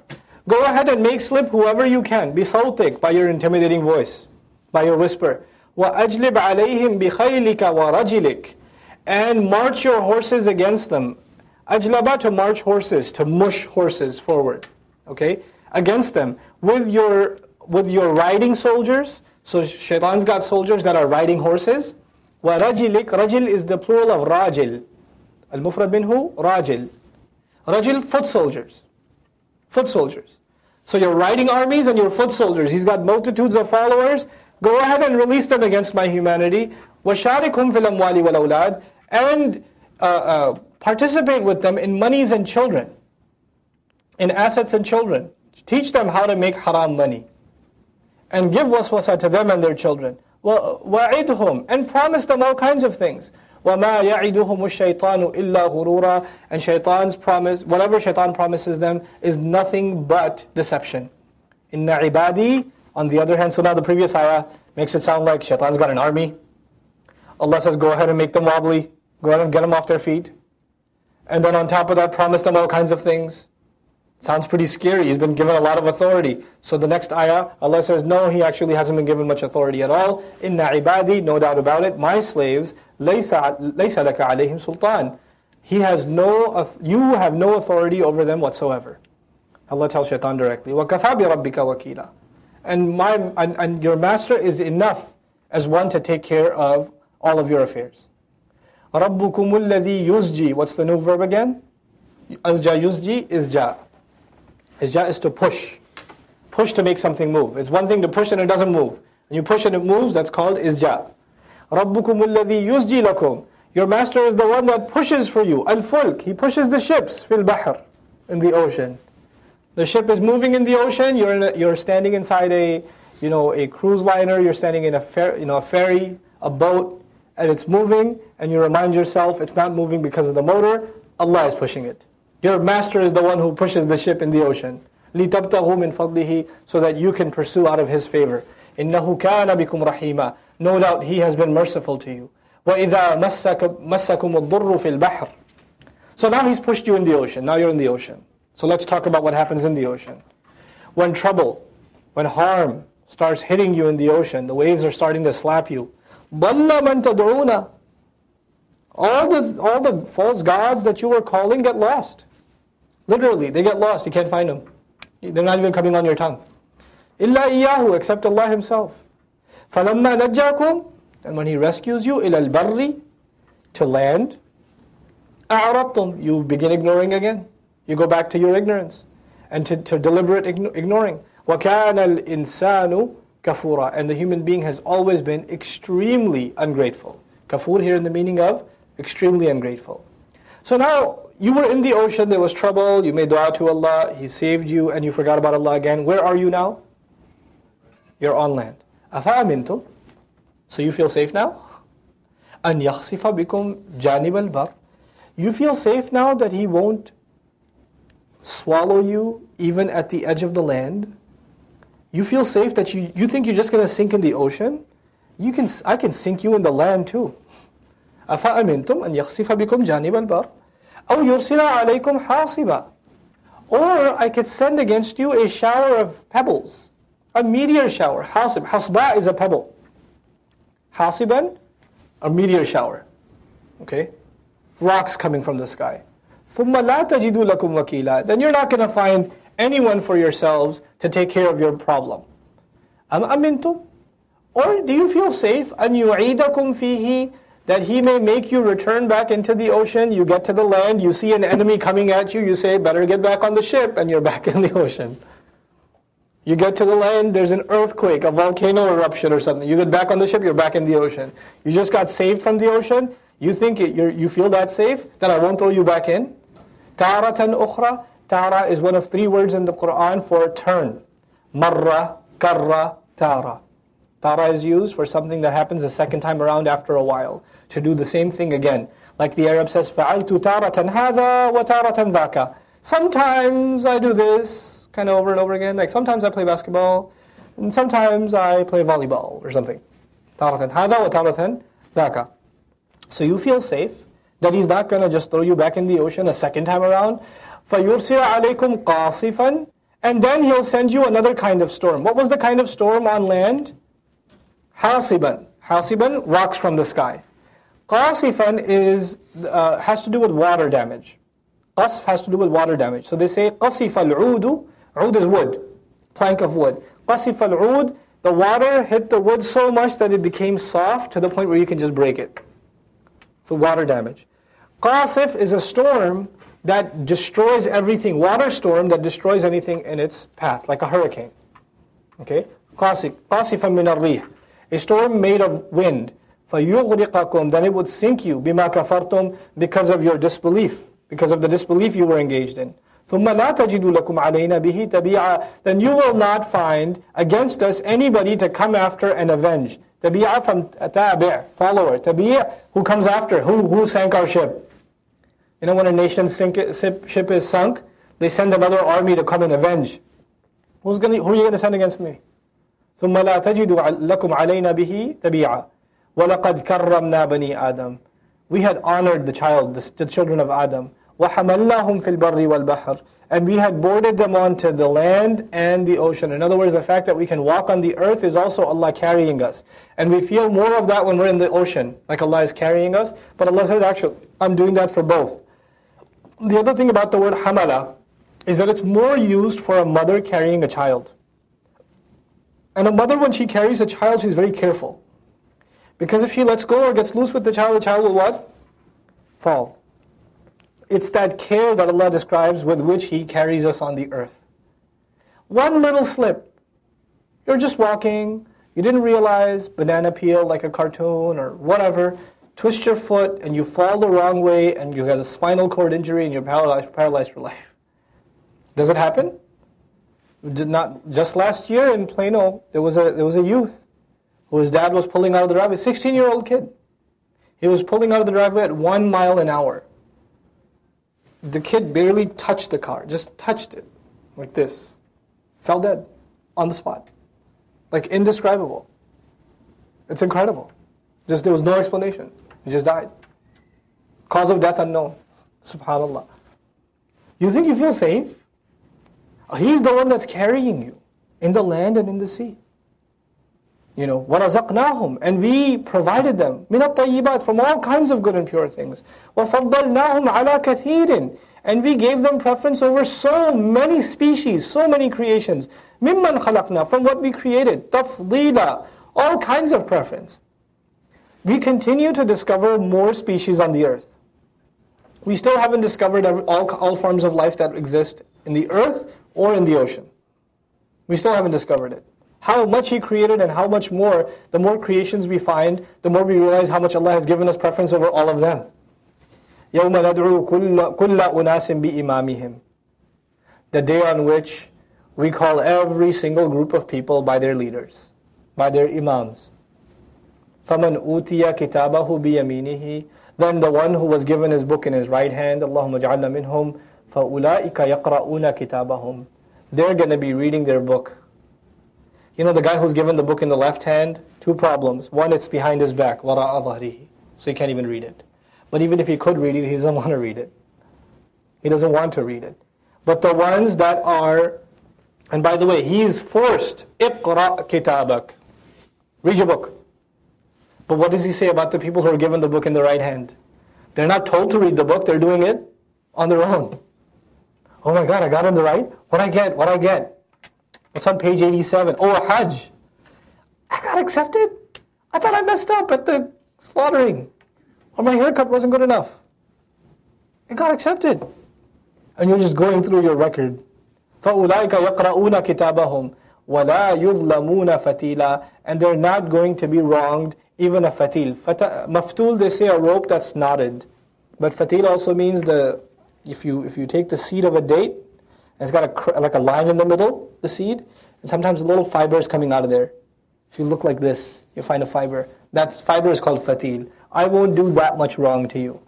Go ahead and make slip whoever you can. Be saltik by your intimidating voice, by your whisper. وَأَجْلِبْ عَلَيْهِمْ بِخَيْلِكَ وَرَجِلِكَ And march your horses against them. Ajlaba to march horses, to mush horses forward. Okay? Against them. With your, with your riding soldiers. So shaitan's got soldiers that are riding horses. وَرَجِلِكَ Rajil is the plural of rajil. Al-mufrad minhu, rajil. Rajil, foot soldiers foot soldiers. So you're riding armies and you're foot soldiers. He's got multitudes of followers. Go ahead and release them against my humanity. وَشَارِكْهُمْ فِي الْأَمْوَالِ وَالْأَوْلَادِ And uh, uh, participate with them in monies and children, in assets and children. Teach them how to make haram money. And give waswasa to them and their children. وَعِدْهُمْ And promise them all kinds of things. وَمَا يَعِدُهُمُ الشَّيْطَانُ إِلَّا غُرُورًا And shaitan's promise, whatever shaitan promises them, is nothing but deception. Inna ibadi, on the other hand, so now the previous ayah makes it sound like shaitan's got an army. Allah says, go ahead and make them wobbly. Go ahead and get them off their feet. And then on top of that, promise them all kinds of things. Sounds pretty scary. He's been given a lot of authority. So the next ayah, Allah says, no, he actually hasn't been given much authority at all. Inna ibadi, no doubt about it, my slaves, laysa, laysa laka alayhim sultan. He has no, you have no authority over them whatsoever. Allah tells shaitan directly, وَكَفَى بِرَبِّكَ وَكِيلًا and, my, and, and your master is enough as one to take care of all of your affairs. رَبُّكُمُ الَّذِي يُزْجِي What's the new verb again? Azja yuzji is ja. Isja is to push. Push to make something move. It's one thing to push and it doesn't move. When you push and it moves, that's called isja. رَبُّكُمُ الَّذِي يُزْجِي لَكُمْ Your master is the one that pushes for you. Al-fulk, he pushes the ships, fil bahr, in the ocean. The ship is moving in the ocean, you're, a, you're standing inside a, you know, a cruise liner, you're standing in a, fer- you know, a ferry, a boat, and it's moving, and you remind yourself it's not moving because of the motor, Allah is pushing it. Your master is the one who pushes the ship in the ocean. لِتَبْتَغُوا مِنْ فَضْلِهِ So that you can pursue out of His favor. إِنَّهُ كَانَ بِكُمْ رَحِيمًا No doubt He has been merciful to you. وَإِذَا مَسَّكُمُ الضُّرُّ فِي الْبَحْرِ So now He's pushed you in the ocean. Now you're in the ocean. So let's talk about what happens in the ocean. When trouble, when harm starts hitting you in the ocean, the waves are starting to slap you. ضَلَّ مَنْ تَدْعُونَ All the, all the false gods that you were calling get lost. Literally, they get lost. You can't find them. They're not even coming on your tongue. إِلَّا إِيَّاهُ Except Allah Himself. فَلَمَّا نَجَّاكُمْ And when He rescues you, إِلَى الْبَرِّ To land, أَعْرَضْتُمْ You begin ignoring again. You go back to your ignorance and to, to deliberate ignoring. وَكَانَ الْإِنسَانُ kafura. And the human being has always been extremely ungrateful. Kafur here in the meaning of extremely ungrateful. So now you were in the ocean, there was trouble, you made dua to Allah, He saved you, and you forgot about Allah again. Where are you now? You're on land. أَفَأَمِنْتُمْ So you feel safe now? أَنْ يَخْسِفَ بِكُمْ جَانِبَ الْبَرِّ You feel safe now that He won't swallow you even at the edge of the land? You feel safe that you, you think you're just going to sink in the ocean? You can, I can sink you in the land too. أَفَأَمِنْتُمْ أَنْ يَخْسِفَ بِكُمْ جَانِبَ الْبَرِّ أو يرسل عليكم حاصبا Or I could send against you a shower of pebbles, a meteor shower. Hasib. Hasba is a pebble. Hasiban, a meteor shower. Okay? Rocks coming from the sky. ثُمَّ لَا تَجِدُوا لَكُمْ وَكِيلًا Then you're not going to find anyone for yourselves to take care of your problem. أَمْ أَمِنْتُمْ Or do you feel safe? أَنْ يُعِيدَكُمْ فِيهِ that he may make you return back into the ocean. You get to the land, you see an enemy coming at you, you say, better get back on the ship, and you're [LAUGHS] back in the ocean. You get to the land, there's an earthquake, a volcano eruption or something. You get back on the ship, you're back in the ocean. You just got saved from the ocean, you think it, you feel that safe, that I won't throw you back in? تَارَةً أُخْرَى Tara is one of three words in the Quran for turn. Marra, karra, tara. Tara is used for something that happens a second time around after a while, to do the same thing again. Like the Arab says, فَعَلْتُ تَارَةً هَذَا وَتَارَةً ذَاكَ Sometimes I do this, kind of over and over again. Like sometimes I play basketball, and sometimes I play volleyball or something. تَارَةً هَذَا وَتَارَةً ذَاكَ So you feel safe that he's not going to just throw you back in the ocean a second time around. فَيُرْسِلَ عَلَيْكُمْ قَاصِفًا And then he'll send you another kind of storm. What was the kind of storm on land? Hasiban. Hasiban, rocks from the sky. Qasifan is, uh, has to do with water damage. Qasf has to do with water damage. So they say qasif al-udu, ud is wood, plank of wood. Qasif al-ud, the water hit the wood so much that it became soft to the point where you can just break it. So water damage. Qasif is a storm that destroys everything, water storm that destroys anything in its path, like a hurricane. Okay? Qasif, qasifan min al A storm made of wind. فَيُغْرِقَكُمْ Then it would sink you, بِمَا كَفَرْتُمْ Because of your disbelief, because of the disbelief you were engaged in. ثُمَّ لَا تَجِدُوا لَكُمْ عَلَيْنَا بِهِ تَبِيعًا Then you will not find against us anybody to come after and avenge. Tabi'a from tabi' follower. Tabi' who comes after, who, who sank our ship. You know when a nation's sink, ship is sunk, they send another army to come and avenge. Who's gonna, who are you going to send against me? ثُمَّ لَا تَجِدُوا لَكُمْ عَلَيْنَا بِهِ تَبِيعًا وَلَقَدْ كَرَّمْنَا بَنِي آدَمَ We had honored the child, the, the children of Adam. وَحَمَلْنَاهُمْ فِي الْبَرِّ وَالْبَحْرِ and we had boarded them onto the land and the ocean. In other words, the fact that we can walk on the earth is also Allah carrying us. And we feel more of that when we're in the ocean, like Allah is carrying us. But Allah says, actually, I'm doing that for both. The other thing about the word hamala is that it's more used for a mother carrying a child. And a mother, when she carries a child, she's very careful. Because if she lets go or gets loose with the child, the child will what? Fall. It's that care that Allah describes with which He carries us on the earth. One little slip. You're just walking, you didn't realize, banana peel like a cartoon or whatever, twist your foot and you fall the wrong way and you get a spinal cord injury and you're paralyzed, paralyzed for life. Does it happen? Did not just last year in Plano, there was a there was a youth whose dad was pulling out of the driveway, 16 year old kid. He was pulling out of the driveway at one mile an hour. The kid barely touched the car, just touched it like this. Fell dead on the spot. Like indescribable. It's incredible. Just there was no explanation. He just died. Cause of death unknown. Subhanallah. You think you feel safe? He's the one that's carrying you in the land and in the sea. You know, وَرَزَقْنَاهُمْ And we provided them مِنَ الطَّيِّبَاتِ From all kinds of good and pure things. وَفَضَّلْنَاهُمْ عَلَى كَثِيرٍ And we gave them preference over so many species, so many creations. مِمَّنْ خَلَقْنَا From what we created. تَفْضِيلًا All kinds of preference. We continue to discover more species on the earth. We still haven't discovered all, all forms of life that exist in the earth or in the ocean. We still haven't discovered it how much He created and how much more, the more creations we find, the more we realize how much Allah has given us preference over all of them. يَوْمَ نَدْعُو كُلَّ أُنَاسٍ بِإِمَامِهِمْ The day on which we call every single group of people by their leaders, by their imams. فَمَنْ أُوتِيَ كِتَابَهُ بِيَمِينِهِ Then the one who was given his book in his right hand, اللهم اجعلنا منهم فَأُولَٰئِكَ يَقْرَؤُونَ كِتَابَهُم They're going to be reading their book. You know the guy who's given the book in the left hand? Two problems. One, it's behind his back, وَرَاءَ ظَهْرِهِ So he can't even read it. But even if he could read it, he doesn't [LAUGHS] want to read it. He doesn't want to read it. But the ones that are, and by the way, he's forced, اقرأ كتابك. Read your book. But what does he say about the people who are given the book in the right hand? They're not told to read the book, they're doing it on their own. Oh my God, I got it in the right? What I get? What I get? What's on page 87? Oh, a Hajj. I got accepted. I thought I messed up at the slaughtering. Or my haircut wasn't good enough. It got accepted. And you're just going through your record. فَأُولَٰئِكَ يَقْرَؤُونَ كِتَابَهُمْ وَلَا يُظْلَمُونَ فَتِيلًا And they're not going to be wronged, even a fatil. Maftul, they say a rope that's knotted. But fatil also means the if you if you take the seed of a date it's got a, like a line in the middle, the seed, and sometimes a little fiber is coming out of there. If you look like this, you find a fiber. That fiber is called fatil. I won't do that much wrong to you.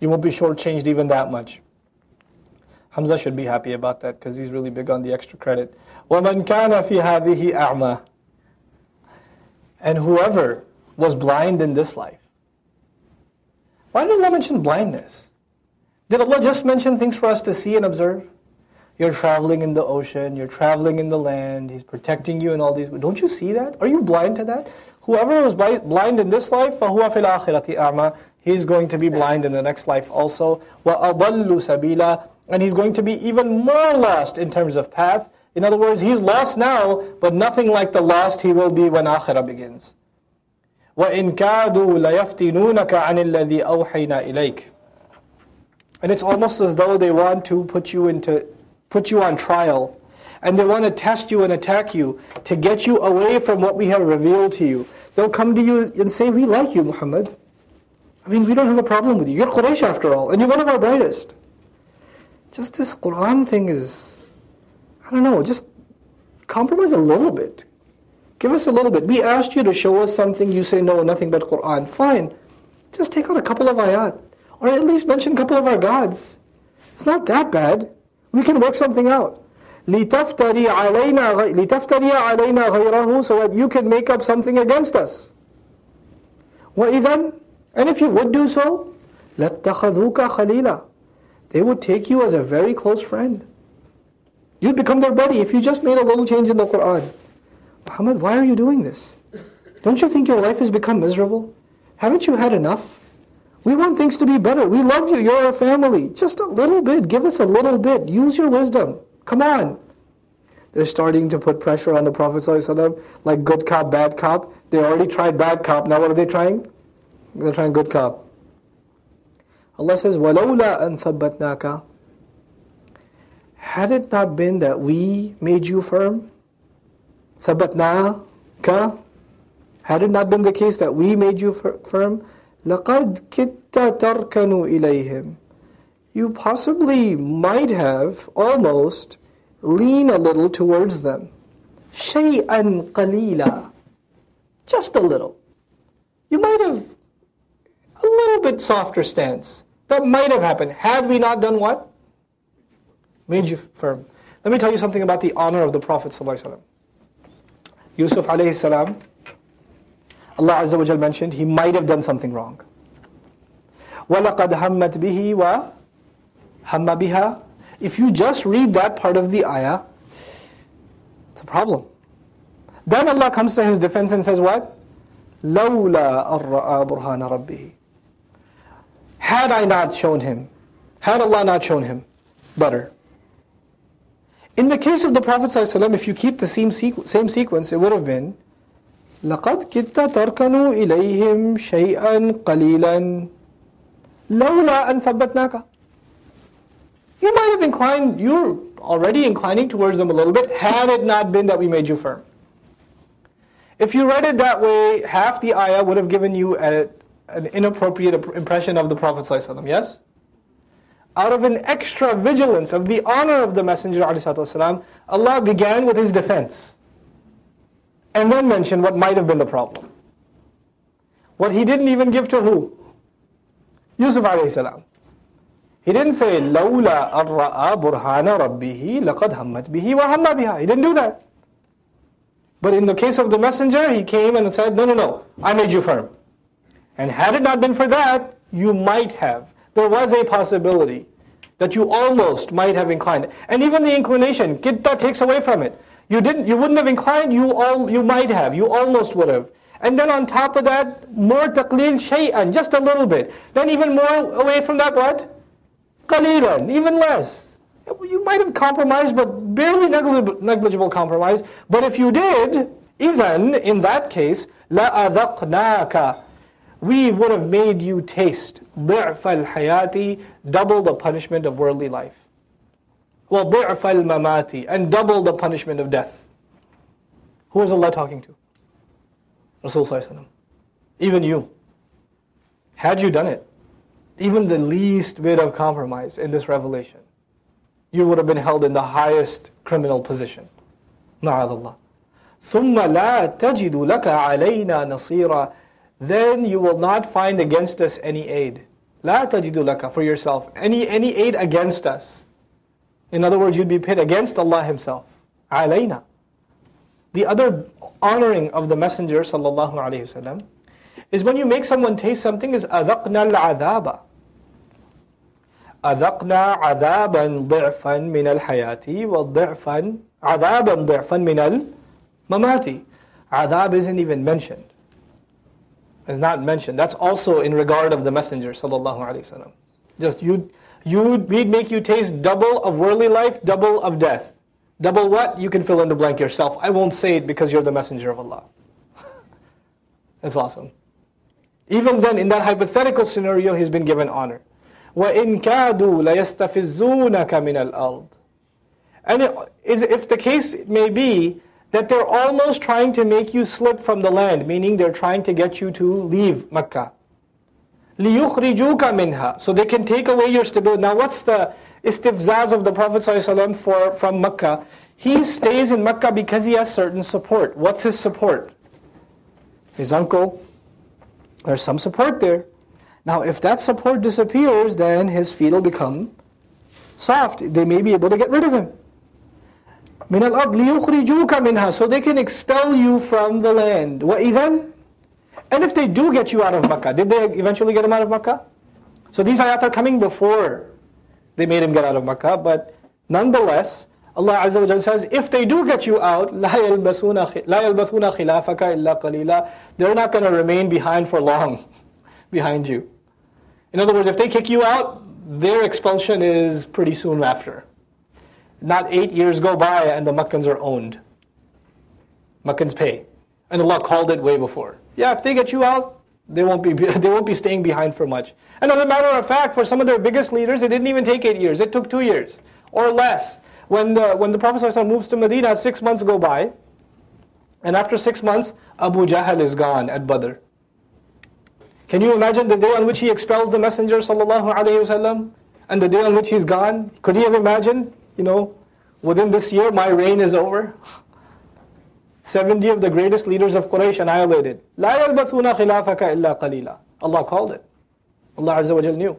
You won't be shortchanged even that much. Hamza should be happy about that because he's really big on the extra credit. وَمَنْ كَانَ فِي هَذِهِ أَعْمَى And whoever was blind in this life. Why did Allah mention blindness? Did Allah just mention things for us to see and observe? You're traveling in the ocean, you're traveling in the land, He's protecting you and all these. Don't you see that? Are you blind to that? Whoever was blind in this life, فَهُوَ فِي الْآخِرَةِ أَعْمَى He's going to be blind in the next life also. وَأَضَلُّ سَبِيلًا And he's going to be even more lost in terms of path. In other words, he's lost now, but nothing like the lost he will be when akhirah begins. وَإِن كَادُوا لَيَفْتِنُونَكَ عَنِ الَّذِي أَوْحَيْنَا إِلَيْكَ And it's almost as though they want to put you into put you on trial and they want to test you and attack you to get you away from what we have revealed to you. They'll come to you and say, We like you, Muhammad. I mean, we don't have a problem with you. You're Quraysh after all, and you're one of our brightest. Just this Quran thing is, I don't know, just compromise a little bit. Give us a little bit. We asked you to show us something, you say no, nothing but Quran. Fine. Just take out a couple of ayat. Or at least mention a couple of our gods. It's not that bad. We can work something out. لِتَفْتَرِي عَلَيْنَا لِتَفْتَرِي عَلَيْنَا غَيْرَهُ So that you can make up something against us. وَإِذَنْ And if you would do so, لَاتَّخَذُوكَ خَلِيلًا They would take you as a very close friend. You'd become their buddy if you just made a little change in the Quran. Muhammad, why are you doing this? Don't you think your life has become miserable? Haven't you had enough? We want things to be better. We love you. You're our family. Just a little bit. Give us a little bit. Use your wisdom. Come on. They're starting to put pressure on the Prophet ﷺ, like good cop, bad cop. They already tried bad cop. Now what are they trying? They're trying good cop. Allah says, وَلَوْلَا أَن ثَبَّتْنَاكَ Had it not been that we made you firm, ثَبَّتْنَاكَ Had it not been the case that we made you firm, لَقَدْ كِدْتَ تَرْكَنُ إِلَيْهِمْ You possibly might have almost lean a little towards them. شَيْئًا قَلِيلًا Just a little. You might have a little bit softer stance. That might have happened had we not done what? Made you firm. Let me tell you something about the honor of the Prophet ﷺ. Yusuf alayhi salam Allah Azza wa Jal mentioned he might have done something wrong. وَلَقَدْ هَمَّتْ بِهِ وَهَمَّ بِهَا If you just read that part of the ayah, it's a problem. Then Allah comes to his defense and says what? لَوْلَا أَرَّأَى بُرْهَانَ رَبِّهِ Had I not shown him, had Allah not shown him better. In the case of the Prophet ﷺ, if you keep the same, sequ- same sequence, it would have been لقد كدت تركن إليهم شيئا قليلا لولا أن ثبتناك You might have inclined, you're already inclining towards them a little bit, had it not been that we made you firm. If you read it that way, half the ayah would have given you a, an inappropriate impression of the Prophet ﷺ, yes? Out of an extra vigilance of the honor of the Messenger ﷺ, Allah began with his defense and then mention what might have been the problem. What he didn't even give to who? Yusuf alayhi salam. He didn't say, لَوْلَا أَرَّأَى بُرْهَانَ رَبِّهِ لَقَدْ هَمَّتْ بِهِ وَهَمَّ بِهَا He didn't do that. But in the case of the messenger, he came and said, no, no, no, I made you firm. And had it not been for that, you might have. There was a possibility that you almost might have inclined. And even the inclination, kitta takes away from it. You didn't, you wouldn't have inclined, you all, you might have, you almost would have. And then on top of that, more taqleel shay'an, just a little bit. Then even more away from that, what? Qalilan, even less. You might have compromised, but barely negligible, negligible compromise. But if you did, even in that case, لَأَذَقْنَاكَ We would have made you taste ضِعْفَ الْحَيَاةِ Double the punishment of worldly life. وَضِعْفَ الْمَمَاتِ And double the punishment of death. Who is Allah talking to? Rasulullah Even you. Had you done it, even the least bit of compromise in this revelation, you would have been held in the highest criminal position. Ma'adallah. ثُمَّ لَا تَجِدُ لَكَ عَلَيْنَا نَصِيرًا Then you will not find against us any aid. لَا تَجِدُ لَكَ For yourself. Any, any aid against us. In other words, you'd be pit against Allah Himself. عَلَيْنَا The other honoring of the Messenger sallallahu alaihi wasallam is when you make someone taste something is أَذَقْنَا الْعَذَابَ أذقنا عذابا ضعفا من الحياة وضعفا عذابا ضعفا من الممات Adab isn't even mentioned. It's not mentioned. That's also in regard of the Messenger sallallahu alaihi wasallam. Just you, you, we'd make you taste double of worldly life, double of death. Double what? You can fill in the blank yourself. I won't say it because you're the Messenger of Allah. [LAUGHS] That's awesome. Even then, in that hypothetical scenario, he's been given honor. وَإِن كَادُوا لَيَسْتَفِزُّونَكَ مِنَ الْأَرْضِ And if the case may be that they're almost trying to make you slip from the land, meaning they're trying to get you to leave Mecca. لِيُخْرِجُوكَ مِنْهَا So they can take away your stability. Now what's the istifzaz of the Prophet ﷺ for, from Mecca? He stays in Mecca because he has certain support. What's his support? His uncle. There's some support there. Now, if that support disappears, then his feet will become soft. They may be able to get rid of him. من الأرض ليخرجوك منها so they can expel you from the land. وإذن and if they do get you out of Makkah, did they eventually get him out of Makkah? So these ayat are coming before they made him get out of Makkah, but nonetheless, Allah Azza wa says, if they do get you out, لا يلبثون خلافك إلا قليلا, they're not going to remain behind for long, [LAUGHS] behind you. In other words, if they kick you out, their expulsion is pretty soon after. Not eight years go by and the Meccans are owned. Meccans pay. And Allah called it way before. Yeah, if they get you out, they won't be [LAUGHS] they won't be staying behind for much. And as a matter of fact, for some of their biggest leaders, it didn't even take eight years. It took two years or less. When the when the Prophet moves to Medina, six months go by, and after six months, Abu Jahl is gone at Badr. Can you imagine the day on which he expels the Messenger sallallahu alaihi wasallam, and the day on which he's gone? Could he have imagined, you know, within this year my reign is over? [LAUGHS] 70 of the greatest leaders of Quraysh annihilated. لا يلبثون خلافك إلا قليلا. Allah called it. Allah Azza wa Jal knew.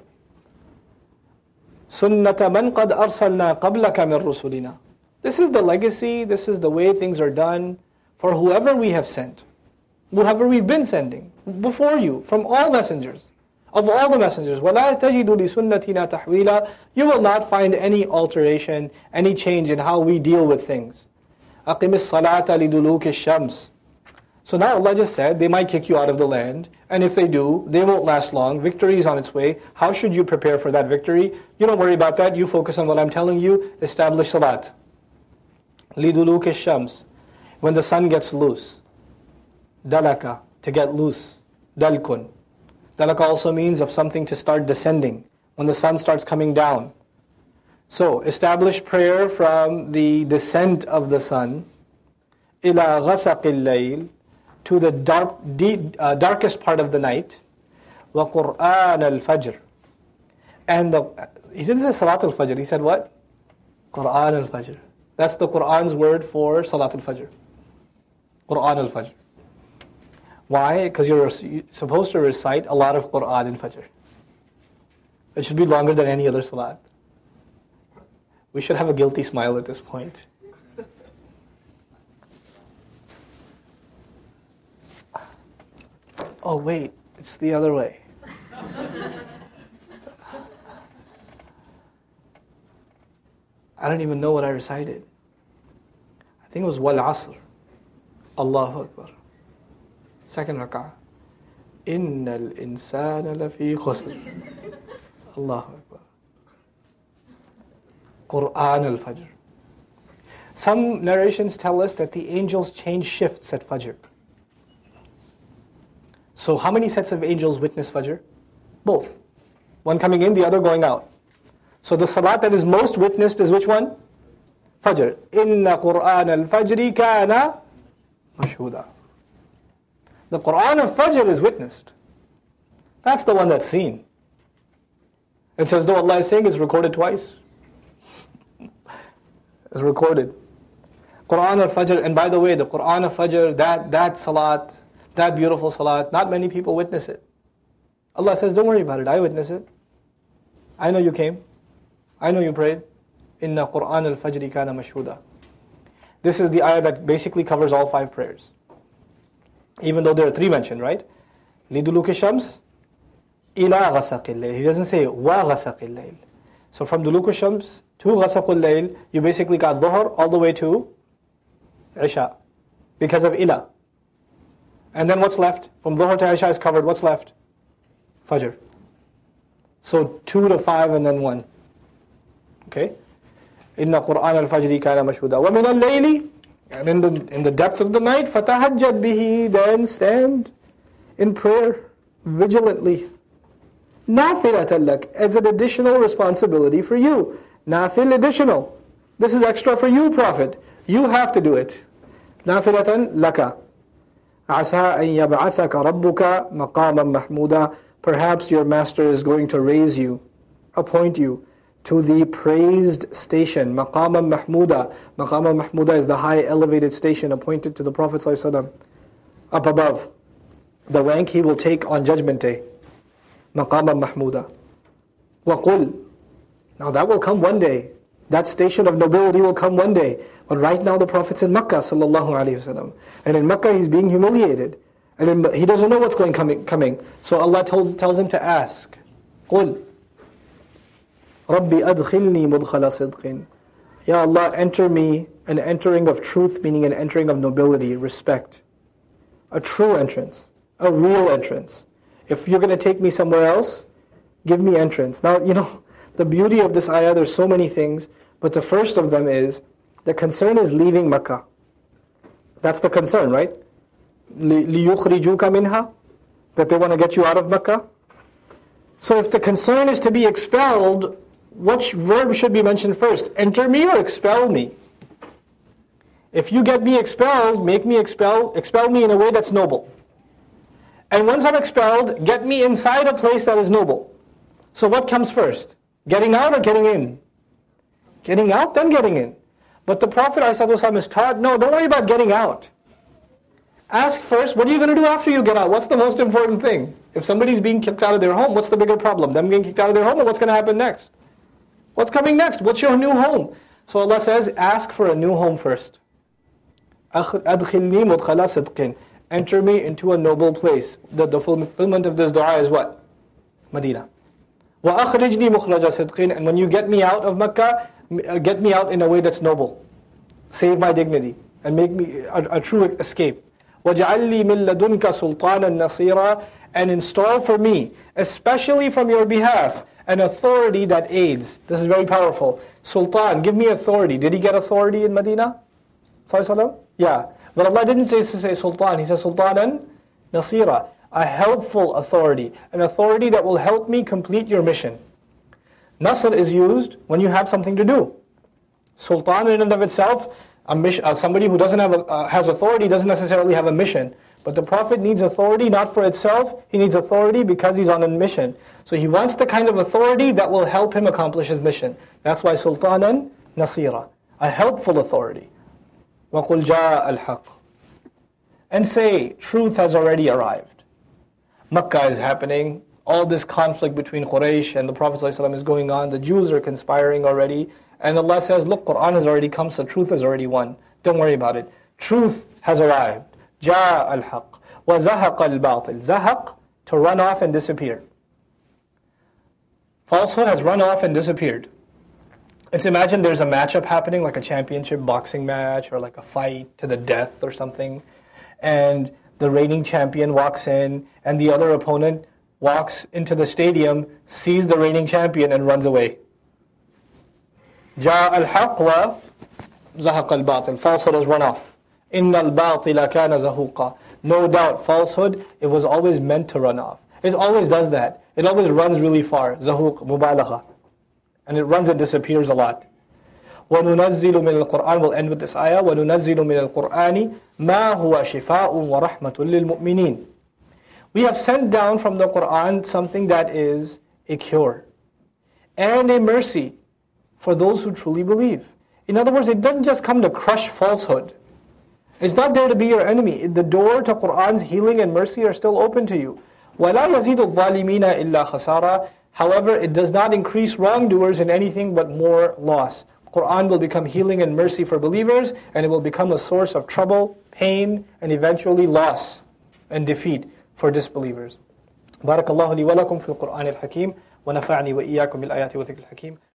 سنة من قد أرسلنا قبلك من رسلنا. This is the legacy, this is the way things are done for whoever we have sent whoever we've been sending before you from all messengers of all the messengers وَلَا تَجِدُ لِسُنَّتِنَا تَحْوِيلًا you will not find any alteration any change in how we deal with things Aqimis salata liduluk shams. So now Allah just said they might kick you out of the land, and if they do, they won't last long. Victory is on its way. How should you prepare for that victory? You don't worry about that. You focus on what I'm telling you. Establish salat. Liduluk shams. When the sun gets loose. Dalaka, to get loose. Dalkun. Dalaka also means of something to start descending. When the sun starts coming down, so, establish prayer from the descent of the sun, ila ghasaqil layl, to the dark, deep, uh, darkest part of the night, wa Qur'an al-fajr. And the, he didn't say Salat al-Fajr, he said what? Qur'an al-Fajr. That's the Qur'an's word for Salat al-Fajr. Qur'an al-Fajr. Why? Because you're supposed to recite a lot of Quran in Fajr. It should be longer than any other salat. We should have a guilty smile at this point. Oh, wait, it's the other way. I don't even know what I recited. I think it was Wal Asr. Allahu Akbar. Second rak'ah. Innal al insana lafi khusr. Allahu Akbar. Quran al-Fajr. Some narrations tell us that the angels change shifts at Fajr. So how many sets of angels witness Fajr? Both. One coming in, the other going out. So the salat that is most witnessed is which one? Fajr. Inna Quran al-Fajri kana mashhuda. The Quran of Fajr is witnessed. That's the one that's seen. It's as though Allah is saying it's recorded twice. Is recorded. Quran al-Fajr, and by the way, the Quran al-Fajr, that, that salat, that beautiful salat, not many people witness it. Allah says, don't worry about it, I witness it. I know you came. I know you prayed. Inna Quran al-Fajr kana mashhuda. This is the ayah that basically covers all five prayers. Even though there are three mentioned, right? Liduluki shams, ila ghasaqil He doesn't say wa ghasaqil So from duluki shams to ghasaqul layl, you basically got dhuhr all the way to isha. Because of ila. And then what's left? From dhuhr to isha is covered. What's left? Fajr. So two to five and then one. Okay? Inna Quran al-Fajri kana mashhuda. Wa min al-layli. And in the, in the depth of the night, fatahajjad bihi, then stand in prayer vigilantly. Nafilatan lak, as an additional responsibility for you. Nafil additional. This is extra for you, Prophet. You have to do it. Nafilatan laka. Asa an yab'athaka rabbuka maqaman mahmuda. Perhaps your master is going to raise you, appoint you to the praised station, Maqama Mahmuda. Maqama Mahmuda is the high elevated station appointed to the Prophet ﷺ up above. The rank he will take on Judgment Day. Maqama Mahmuda. Waqul. Now that will come one day. That station of nobility will come one day. But right now the Prophet's in Makkah sallallahu alayhi wasallam. And in Makkah he's being humiliated. And he doesn't know what's going coming coming. So Allah tells, tells him to ask. قُلْ Rabbi adkhilni mudkhala sidqin. Ya Allah, enter me an entering of truth, meaning an entering of nobility, respect. A true entrance, a real entrance. If you're going to take me somewhere else, give me entrance. Now, you know, [LAUGHS] the beauty of this ayah, there's so many things, but the first of them is the concern is leaving Makkah. That's the concern, right? لِيُخْرِجُوكَ مِنْهَا That they want to get you out of Makkah. So if the concern is to be expelled, which verb should be mentioned first? Enter me or expel me? If you get me expelled, make me expel, expel me in a way that's noble. And once I'm expelled, get me inside a place that is noble. So what comes first? Getting out or getting in? Getting out, then getting in. But the Prophet ﷺ is taught, no, don't worry about getting out. Ask first, what are you going to do after you get out? What's the most important thing? If somebody's being kicked out of their home, what's the bigger problem? Them getting kicked out of their home or what's going to happen next? What's coming next? What's your new home? So Allah says, ask for a new home first Enter me into a noble place. The, the fulfillment of this dua is what? Medina. And when you get me out of Mecca, uh, get me out in a way that's noble. Save my dignity and make me a, a true escape. وَجَعَلْ مِن لَدُنْكَ سُلْطَانًا نَصِيرًا And install for me, especially from your behalf, an authority that aids. This is very powerful. Sultan, give me authority. Did he get authority in Medina? Yeah. But Allah didn't say, say Sultan. He said Sultanan Nasira. A helpful authority. An authority that will help me complete your mission. Nasr is used when you have something to do. Sultan in and of itself, a mission, uh, somebody who doesn't have a, uh, has authority doesn't necessarily have a mission. But the Prophet needs authority not for itself, he needs authority because he's on a mission. So he wants the kind of authority that will help him accomplish his mission. That's why Sultanan Nasira, a helpful authority. وَقُلْ جَاءَ الْحَقِّ And say, truth has already arrived. Makkah is happening, all this conflict between Quraysh and the Prophet ﷺ is going on, the Jews are conspiring already, and Allah says, look, Quran has already come, so truth has already won. Don't worry about it. Truth has arrived. جاء الحق وزهق الباطل زهق to run off and disappear falsehood has run off and disappeared let's imagine there's a matchup happening like a championship boxing match or like a fight to the death or something and the reigning champion walks in and the other opponent walks into the stadium sees the reigning champion and runs away جاء الحق وزهق الباطل falsehood has run off إِنَّ الْبَاطِلَ كَانَ زَهُوقًا No doubt, falsehood, it was always meant to run off. It always does that. It always runs really far. Zahuq, mubalagha. And it runs and disappears a lot. وَنُنَزِّلُ مِنَ الْقُرْآنِ We'll end with this ayah. وَنُنَزِّلُ مِنَ الْقُرْآنِ مَا هُوَ شِفَاءٌ وَرَحْمَةٌ لِلْمُؤْمِنِينَ We have sent down from the Qur'an something that is a cure and a mercy for those who truly believe. In other words, it doesn't just come to crush falsehood. It's not there to be your enemy. The door to Qur'an's healing and mercy are still open to you. وَلَا يَزِيدُ الظَّالِمِينَ إِلَّا خَسَارًا However, it does not increase wrongdoers in anything but more loss. Qur'an will become healing and mercy for believers, and it will become a source of trouble, pain, and eventually loss and defeat for disbelievers. بارك الله لي ولكم في القرآن الحكيم ونفعني وإياكم بالآيات وذكر الحكيم